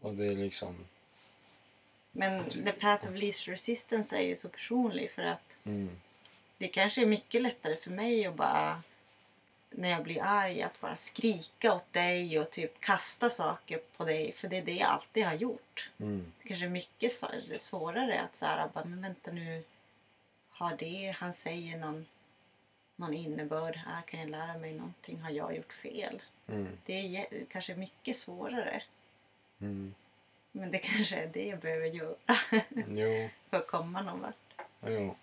Och det är liksom... Men the path of least resistance är ju så personlig för att Mm, det kanske är mycket lättare för mig att bara när jag blir arg att bara skrika åt dig och typ kasta saker på dig för det är det jag alltid har gjort. mm, Det kanske är mycket svårare att så här, bara, men vänta nu, har det han säger någon, någon innebörd? Här kan jag lära mig någonting? Har jag gjort fel? mm, Det är kanske mycket svårare. mm. Men det *laughs* kanske är det jag behöver göra *laughs* för att komma någon vart. jo.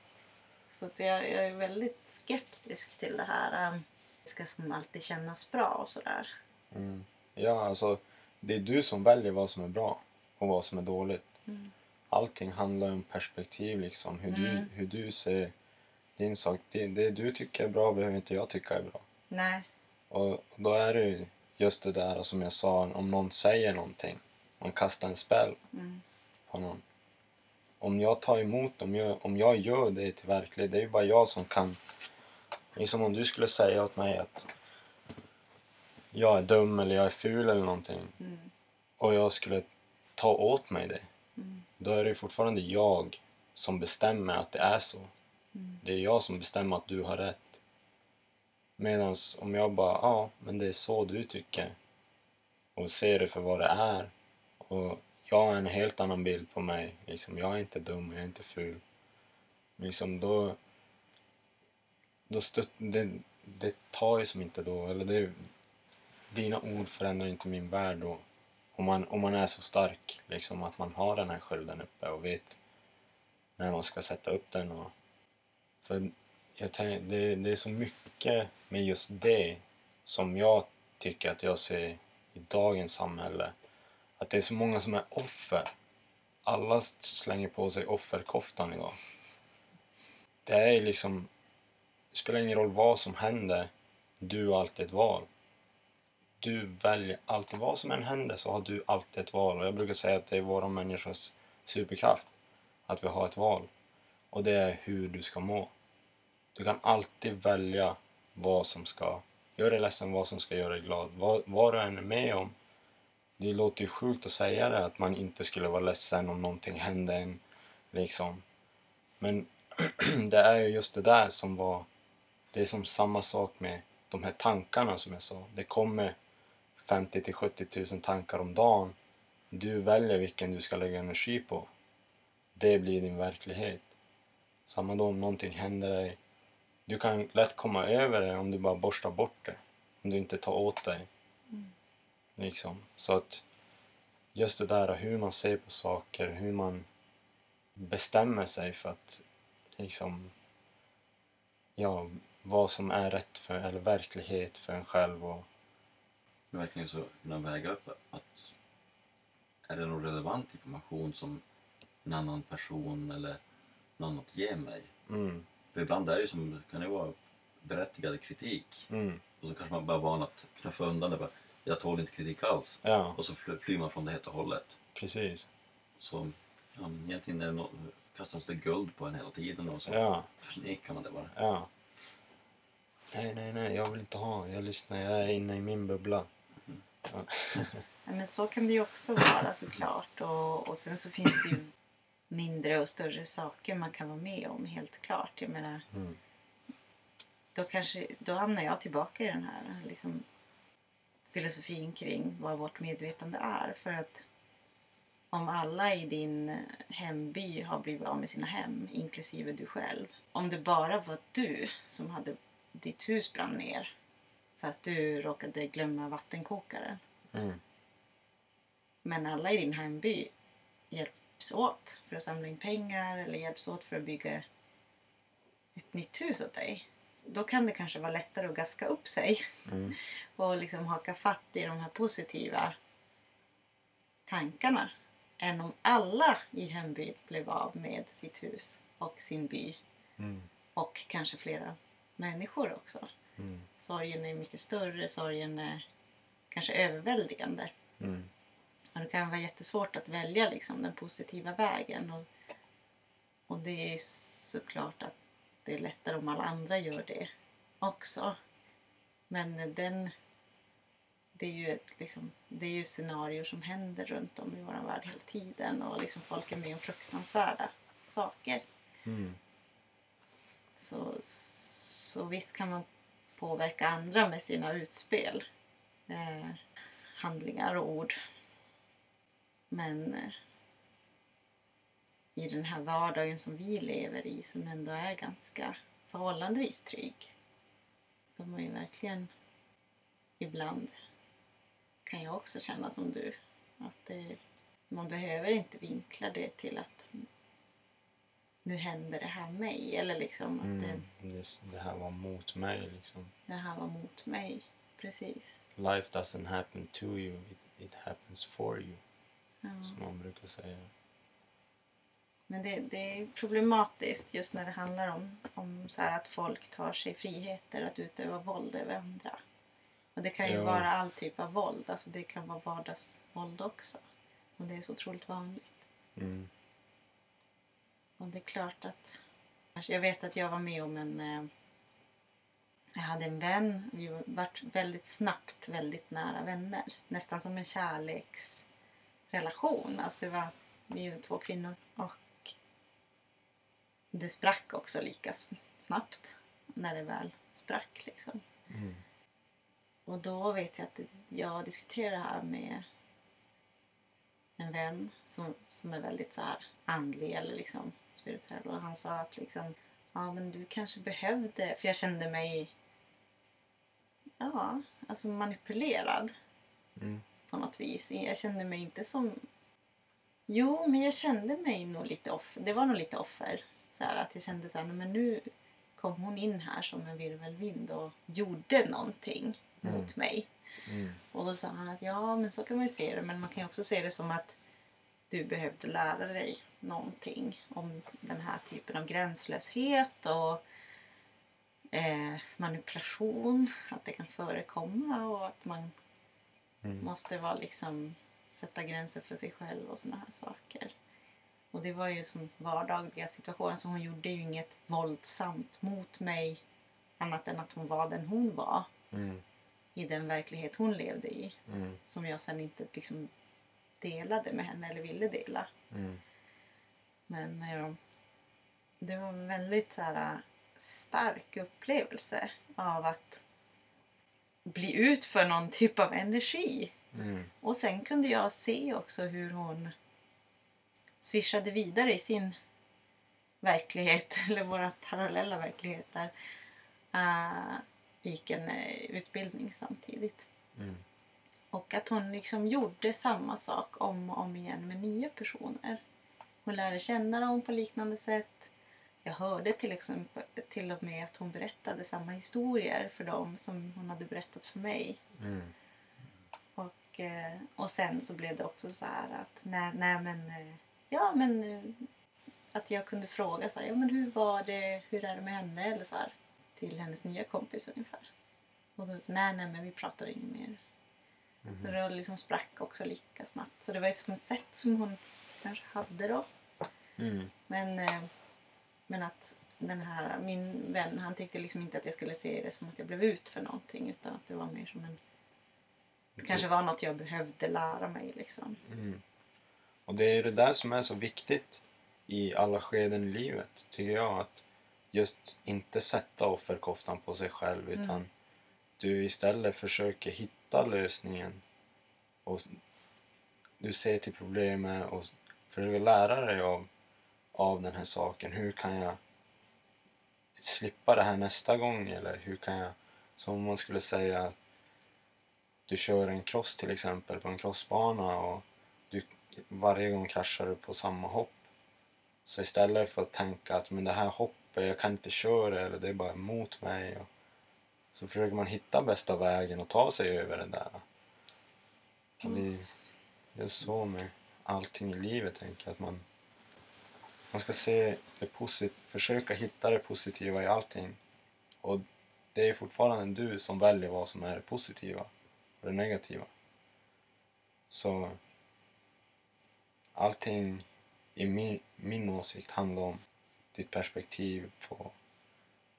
Så att jag, jag är väldigt skeptisk till det här. um, Det ska som alltid kännas bra och sådär. Mm. Ja, alltså det är du som väljer vad som är bra och vad som är dåligt. Mm. Allting handlar om perspektiv liksom. Hur, du, Mm. hur du ser din sak. Det, det du tycker är bra behöver inte jag tycka är bra. Nej. Och då är det ju just det där som jag sa, om någon säger någonting. Man kastar en spel Mm. på någon. Om jag tar emot, om jag, om jag gör det till verklighet, det är ju bara jag som kan. Det är som om du skulle säga åt mig att jag är dum eller jag är ful eller någonting Mm. och jag skulle ta åt mig det. Mm. Då är det ju fortfarande jag som bestämmer att det är så. Mm. Det är jag som bestämmer att du har rätt. Medan om jag bara, ja, men det är så du tycker och ser det för vad det är och jag har en helt annan bild på mig. Liksom, jag är inte dum, jag är inte ful. Liksom, då, då stött, det, det tar ju som inte då, eller det, dina ord förändrar inte min värld då. Om man, om man är så stark, liksom att man har den här skölden uppe och vet när man ska sätta upp den. Och, för jag tänker, det, det är så mycket med just det som jag tycker att jag ser i dagens samhälle. Att det är så många som är offer. Alla slänger på sig offerkoftan idag. Det är liksom... Det spelar ingen roll vad som händer. Du har alltid ett val. Du väljer alltid. Vad som än händer så har du alltid ett val. Och jag brukar säga att det är våra människors superkraft. Att vi har ett val. Och det är hur du ska må. Du kan alltid välja vad som ska göra dig ledsen, vad som ska göra dig glad. Vad, vad du än är med om. Det låter ju sjukt att säga det, att man inte skulle vara ledsen om någonting hände en. Liksom. Men *clears throat* det är ju just det där som var... Det är som samma sak med de här tankarna som jag sa. Det kommer 50 till 70 000 tankar om dagen. Du väljer vilken du ska lägga energi på. Det blir din verklighet. Samma då om någonting händer dig. Du kan lätt komma över det om du bara borstar bort det. Om du inte tar åt dig. Mm. Liksom. Så att just det där hur man ser på saker, hur man bestämmer sig för att liksom ja, vad som är rätt för, eller verklighet för en själv och Men verkligen så kunna väga upp att är det någon relevant information som en annan person eller någon annat ger mig? mm, För ibland är det ju som, kan det vara berättigad kritik. Mm. Och så kanske man bara är van att knuffa undan det. Bara, jag tål inte kritik alls. Ja, Och så fly- flyr man från det helt och hållet. precis. Så ja, men egentligen är det no- kastas det guld på en hela tiden och så Ja, förnekar man det bara. ja. Nej, nej, nej, jag vill inte ha. Jag lyssnar, jag är inne i min bubbla. Ja. Ja, men så kan det ju också vara såklart. Och, och sen så finns det ju mindre och större saker man kan vara med om helt klart. Jag menar, Mm. då, kanske, då hamnar jag tillbaka i den här liksom, filosofin kring vad vårt medvetande är. För att om alla i din hemby har blivit av med sina hem, inklusive du själv. Om det bara var du som hade ditt hus brann ner för att du råkade glömma vattenkokaren. Mm. Men alla i din hemby hjälps åt för att samla in pengar eller hjälps åt för att bygga ett nytt hus åt dig. Då kan det kanske vara lättare att gaska upp sig Mm. *laughs* och liksom haka fatt i de här positiva tankarna. Än om alla i hemby blev av med sitt hus och sin by Mm. och kanske flera människor också. Mm. Sorgen är mycket större, sorgen är kanske överväldigande. Mm. Och det kan vara jättesvårt att välja liksom, den positiva vägen. Och, och det är såklart att det är lättare om alla andra gör det också. Men den, det är ju ett liksom, det är ju scenarier som händer runt om i vår värld hela tiden. Och liksom folk är med om fruktansvärda saker. Mm. Så, så visst kan man påverka andra med sina utspel. Eh, handlingar och ord. Men eh, i den här vardagen som vi lever i som ändå är ganska förhållandevis trygg. Då man ju verkligen ibland kan jag också känna som du. Att det, man behöver inte vinkla det till att nu händer det här mig. Eller liksom att det, Mm. Det, det här var mot mig liksom. det här var mot mig. Precis. Life doesn't happen to you, it, it happens for you. Ja. Som man brukar säga. Men det, det är problematiskt just när det handlar om, om så att folk tar sig friheter att utöva våld över andra. Och det kan ju Ja. vara all typ av våld. Alltså det kan vara vardagsvåld också. Och det är så otroligt vanligt. Mm. Och det är klart att... alltså Jag vet att jag var med om en... eh, Jag hade en vän. Vi var- väldigt snabbt väldigt nära vänner. Nästan som en kärleksrelation. Alltså det var vi är två kvinnor. Och det sprack också lika snabbt när det väl sprack. Liksom. Mm. Och då vet jag att jag diskuterade det här med en vän som, som är väldigt så här andlig eller liksom spirituell. Och han sa att liksom, ja men du kanske behövde, för jag kände mig ja, alltså manipulerad Mm. På något vis. Jag kände mig inte som... Jo, men jag kände mig nog lite offer. Det var nog lite offer. Så här, att jag kände så här, "Nej, men nu kom hon in här som en virvelvind och gjorde någonting Mm. mot mig. Mm. Och då sa han att ja, men så kan man ju se det. Men man kan ju också se det som att du behövde lära dig någonting om den här typen av gränslöshet och eh, manipulation. Att det kan förekomma och att man Mm. måste vara liksom sätta gränser för sig själv och såna här saker. Och det var ju som vardagliga situationer. Så hon gjorde ju inget våldsamt mot mig annat än att hon var den hon var Mm. i den verklighet hon levde i. Mm. Som jag sen inte liksom delade med henne eller ville dela. Mm. Men eh, det var en väldigt så här, stark upplevelse av att bli ut för någon typ av energi. Mm. Och sen kunde jag se också hur hon swishade vidare i sin verklighet, *laughs* eller våra parallella verkligheter. Uh, gick en eh, utbildning samtidigt. Mm. Och att hon liksom gjorde samma sak om och om igen med nya personer. Hon lärde känna dem på liknande sätt. Jag hörde till, exempel, till och med att hon berättade samma historier för dem som hon hade berättat för mig. Mm. Och, eh, och sen så blev det också så här att nej, nej men eh, ja men eh, att jag kunde fråga så här, ja men hur var det, hur är det med henne eller så här. till hennes nya kompis ungefär. Och då sa nej, nej men vi pratar inget mer. Så det liksom sprack också lika snabbt. Så det var ju som ett sätt som hon kanske hade då. Mm. Men, eh, men att den här, min vän han tyckte liksom inte att jag skulle se det som att jag blev ut för någonting utan att det var mer som en... Det kanske var något jag behövde lära mig liksom. Mm. Och det är ju det där som är så viktigt i alla skeden i livet, tycker jag. Att just inte sätta offerkoftan på sig själv Mm. utan du istället försöker hitta lösningen. Och du ser till problemet och försöker lära dig av, av den här saken. Hur kan jag slippa det här nästa gång? Eller hur kan jag, som om man skulle säga att du kör en cross till exempel på en crossbana och du, varje gång kraschar du på samma hopp. Så istället för att tänka att men det här hoppet, jag kan inte köra eller det är bara emot mig. Och, så försöker man hitta bästa vägen och ta sig över det där. Och det, det är så med allting i livet tänker jag. Att man, man ska se det posit- försöka hitta det positiva i allting. Och det är fortfarande du som väljer vad som är det positiva och det negativa. Så allting i min, min åsikt handlar om ditt perspektiv på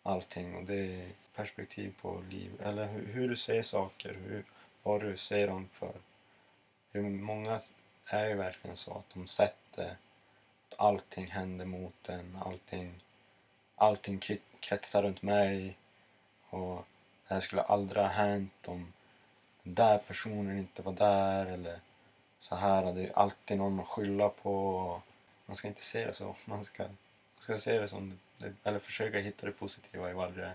allting och det är perspektiv på liv eller hur, hur du ser saker, hur, vad du ser dem för. Hur många är ju verkligen så att de sätter allting händer mot en, allting, allting kretsar runt mig och det här skulle aldrig ha hänt om den där personen inte var där eller så här. Det är alltid någon att skylla på. Man ska inte se det så. Man ska, man ska se det som, eller försöka hitta det positiva i varje,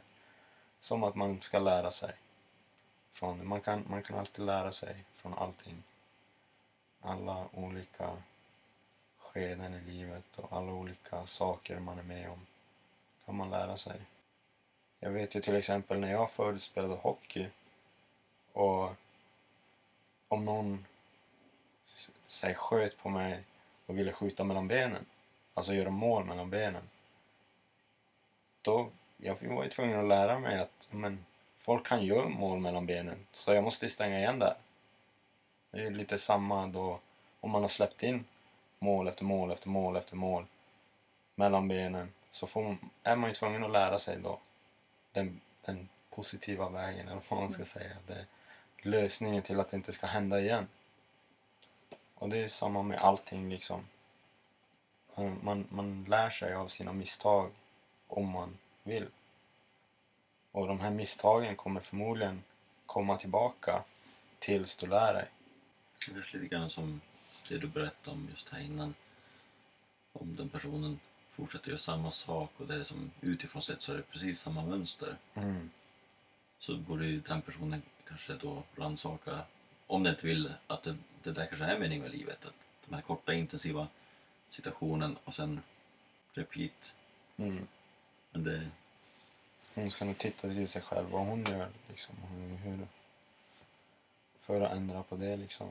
som att man ska lära sig. Från, man, kan, man kan alltid lära sig från allting. Alla olika skeden i livet och alla olika saker man är med om kan man lära sig. Jag vet ju till exempel när jag förut spelade hockey och om någon säg, sköt på mig och ville skjuta mellan benen, alltså göra mål mellan benen. Då, jag var ju tvungen att lära mig att men, folk kan göra mål mellan benen, så jag måste stänga igen där. Det är lite samma då om man har släppt in mål efter mål efter mål efter mål mellan benen så får man, är man ju tvungen att lära sig då den, den positiva vägen eller vad man ska säga. Det, lösningen till att det inte ska hända igen. Och det är samma med allting liksom. Man, man, man lär sig av sina misstag om man vill. Och de här misstagen kommer förmodligen komma tillbaka tills du lär dig. Det är lite grann som det du berättade om just här innan. Om den personen fortsätter göra samma sak och det är som utifrån sett så är det precis samma mönster. Mm. Så borde ju den personen kanske då rannsaka, om den inte vill, att det, det där kanske är meningen med livet. Att de här korta intensiva situationen och sen repeat. Mm. Men det, Hon ska nog titta till sig själv vad hon gör liksom. Hur, för att ändra på det liksom.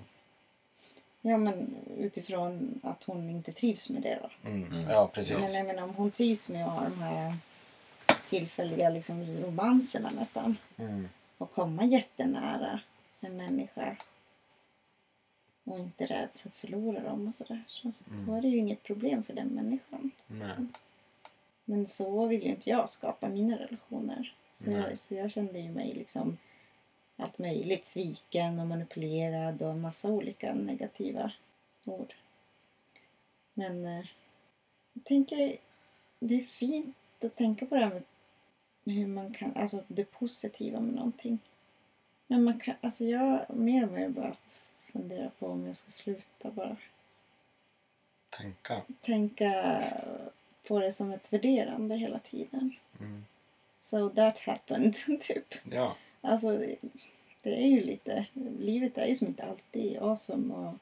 Ja, men utifrån att hon inte trivs med det då. Mm. Mm. Ja, precis. Men jag menar, om hon trivs med att ha de här tillfälliga liksom, romanserna nästan Mm. och komma jättenära en människa och inte räds att förlora dem och sådär så Mm. då är det ju inget problem för den människan. Nej. Men så vill ju inte jag skapa mina relationer. Så, jag, så jag kände ju mig liksom allt möjligt. Sviken och manipulerad och massa olika negativa ord. Men eh, jag tänker det är fint att tänka på det här med, hur man kan, alltså det positiva med någonting. Men man kan, alltså jag mer och mer bara funderar på om jag ska sluta bara Tänka. tänka på det som ett värderande hela tiden. Mm. So that happened, *laughs* typ. Ja. Alltså, det- är ju lite... Livet är ju som inte alltid awesome och,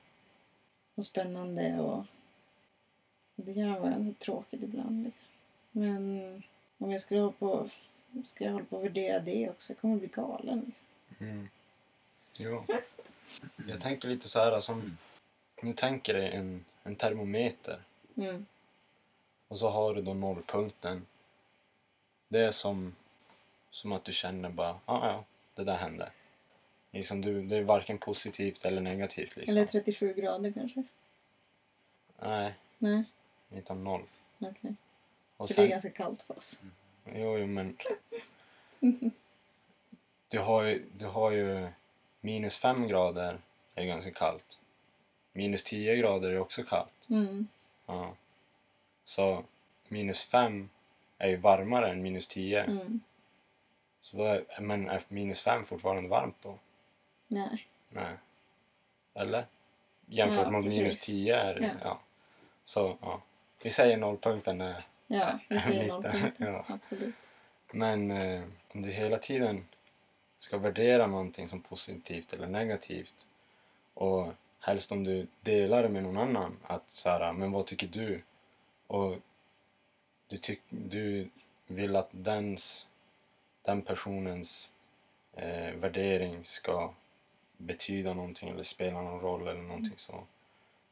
och spännande och, och det kan vara tråkigt ibland. Liksom. Men om jag skulle hålla på, ska jag hålla på och värdera det också, jag kommer bli galen. Liksom. Mm. Jo. Jag tänker lite så här som... Nu tänker dig en, en termometer Mm. och så har du då nollpunkten. Det är som Som att du känner bara, ja ja, det där hände. Liksom du, det är varken positivt eller negativt liksom. Eller 37 grader kanske? Nej, Nej, inte noll. okej. Och För det är sen, ganska kallt för oss. jo, jo men. *laughs* Du har ju, du har ju minus fem grader är ganska kallt. Minus 10 grader är också kallt. Mm. Ja. Så minus 5 är ju varmare än minus 10. Mm. Så då är, men är minus 5 fortfarande varmt då? Nej. Nej. Eller? Jämfört Ja, med minus precis. 10 är Ja. ja. Så ja. Vi säger nollpunkten är Ja, vi *laughs* säger nollpunkten. *laughs* ja. Absolut. Men eh, om du hela tiden ska värdera någonting som positivt eller negativt och helst om du delar det med någon annan att så här, men vad tycker du? Och du, tyck, du vill att dens, den personens eh, värdering ska betyda någonting eller spela någon roll eller någonting så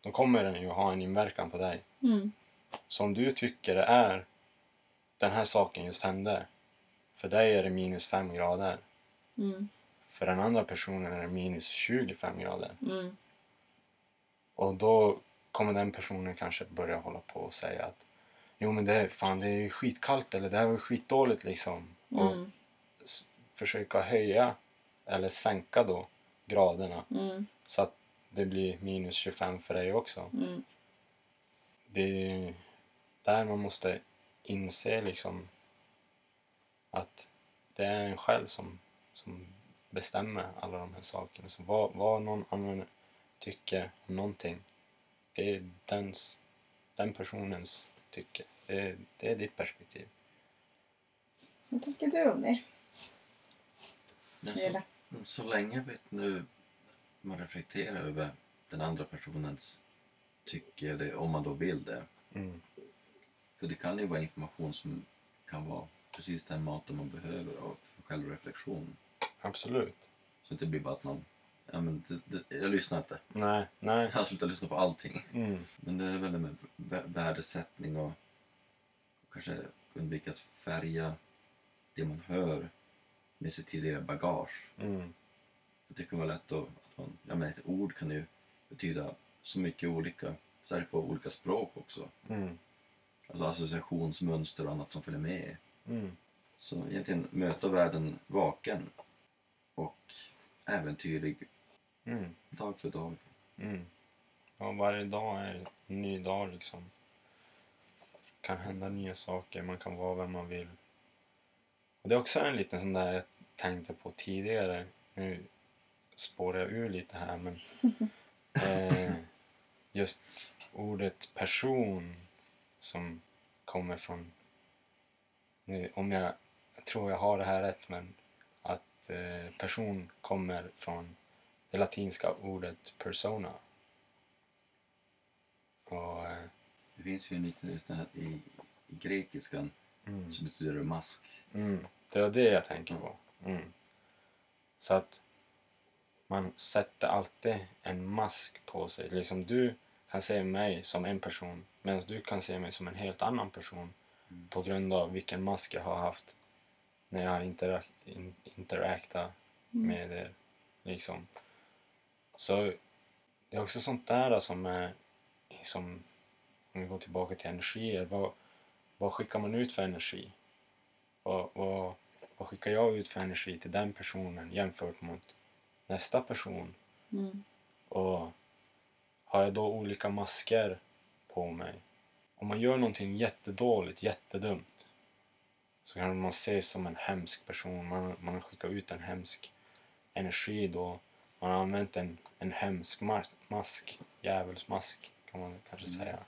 då kommer den ju ha en inverkan på dig. Mm. Så om du tycker det är den här saken just hände. För dig är det minus 5 grader. Mm. För den andra personen är det minus 25 grader. Mm. Och då kommer den personen kanske börja hålla på och säga att Jo men det är, fan, det är ju skitkallt eller det här var ju skitdåligt liksom. Och Mm. försöka höja eller sänka då graderna Mm. så att det blir minus 25 för dig också. Mm. det är där man måste inse liksom att det är en själv som, som bestämmer alla de här sakerna. Så vad, vad någon annan tycker om någonting, det är dens, den personens tycke. Det är, det är ditt perspektiv. Vad tänker du om det? Ja, Hela. Så, länge vet nu man reflekterar över den andra personens tycke, eller om man då vill det. Mm. För det kan ju vara information som kan vara precis den maten man behöver av självreflektion. Absolut. Så det blir bara att man, ja men det, det, jag lyssnar inte. Nej, nej. Jag har slutat lyssna på allting. Mm. Men det är väl det med vä- värdesättning och kanske undvika att färga det man hör med sitt tidigare bagage. Mm. Det kan vara lätt att, att man, ja men ett ord kan ju betyda så mycket olika, det på olika språk också. Mm. Alltså associationsmönster och annat som följer med. Mm. Så egentligen möta världen vaken och äventyrlig Mm. dag för dag. Mm. Ja, varje dag är en ny dag liksom. kan hända nya saker, man kan vara vem man vill. Och det är också en liten sån där jag tänkte på tidigare. Nu spårar jag ur lite här men *laughs* eh, just ordet person som kommer från nu, om jag, jag tror jag har det här rätt men att eh, person kommer från det latinska ordet persona. Och, eh, Det finns ju en liten sån här i, i grekiskan mm, så betyder mask. mm, det var det jag tänker på. Mm. Så att man sätter alltid en mask på sig. Liksom du kan se mig som en person medan du kan se mig som en helt annan person Mm. på grund av vilken mask jag har haft när jag har interak- in- interaktat Mm. med er. Liksom. Så det är också sånt där som är som om vi går tillbaka till energier. Vad, vad skickar man ut för energi? Vad, vad, vad skickar jag ut för energi till den personen jämfört mot nästa person? Mm. Och har jag då olika masker på mig? Om man gör någonting jättedåligt, jättedumt så kan man ses som en hemsk person. Man, man har skickat ut en hemsk energi då. Man har använt en, en hemsk mas- mask, djävulsmask kan man kanske Mm. säga.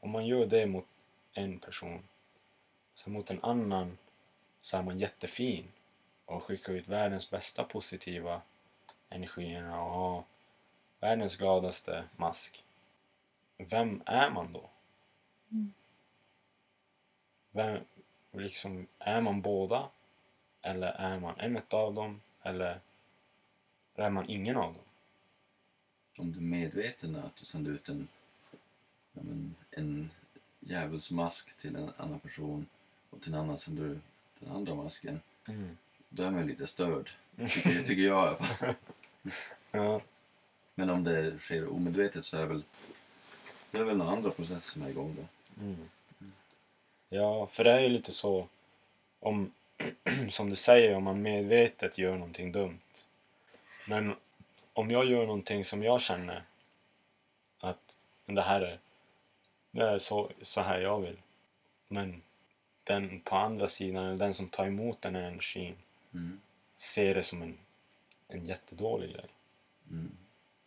Om man gör det mot en person så mot en annan så är man jättefin och skickar ut världens bästa positiva energierna och har världens gladaste mask. Vem är man då? Mm. Vem, liksom, är man båda? Eller är man en av dem? Eller är man ingen av dem? Om du är medveten att du sänder ut en, men, en djävulsmask till en annan person och till en annan sänder du den andra masken. Då är man lite störd. Tycker, tycker jag i alla fall. *laughs* Ja. Men om det sker omedvetet så är det väl, det är väl några andra processer som är igång då. Mm. Ja, för det är ju lite så om, *clears throat* som du säger, om man medvetet gör någonting dumt. Men om jag gör någonting som jag känner att det här är, det är så, så här jag vill. Men den på andra sidan, eller den som tar emot den här energin, Mm. ser det som en, en jättedålig grej. Mm.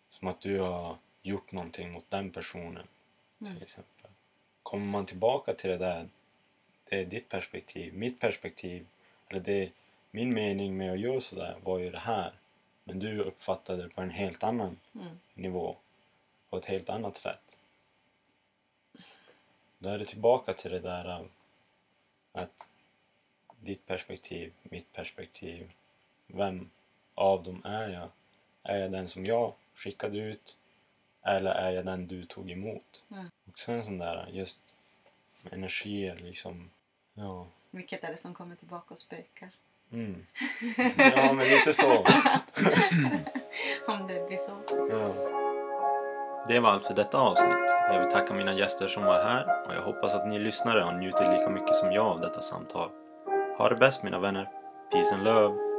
Som att du har gjort någonting mot den personen Mm. till exempel. Kommer man tillbaka till det där, det är ditt perspektiv. Mitt perspektiv, eller det, min mening med att göra sådär var ju det här. Men du uppfattade det på en helt annan Mm. nivå, på ett helt annat sätt. Då är det tillbaka till det där av att ditt perspektiv, mitt perspektiv, vem av dem är jag? Är jag den som jag skickade ut eller är jag den du tog emot? Mm. Också en sån där just energier liksom. Ja. Vilket är det som kommer tillbaka och spökar? Mm. *laughs* Ja men lite så. Om det blir så. Ja. Det var allt för detta avsnitt. Jag vill tacka mina gäster som var här och jag hoppas att ni lyssnare har njutit lika mycket som jag av detta samtal. Ha det bäst mina vänner. Peace and love.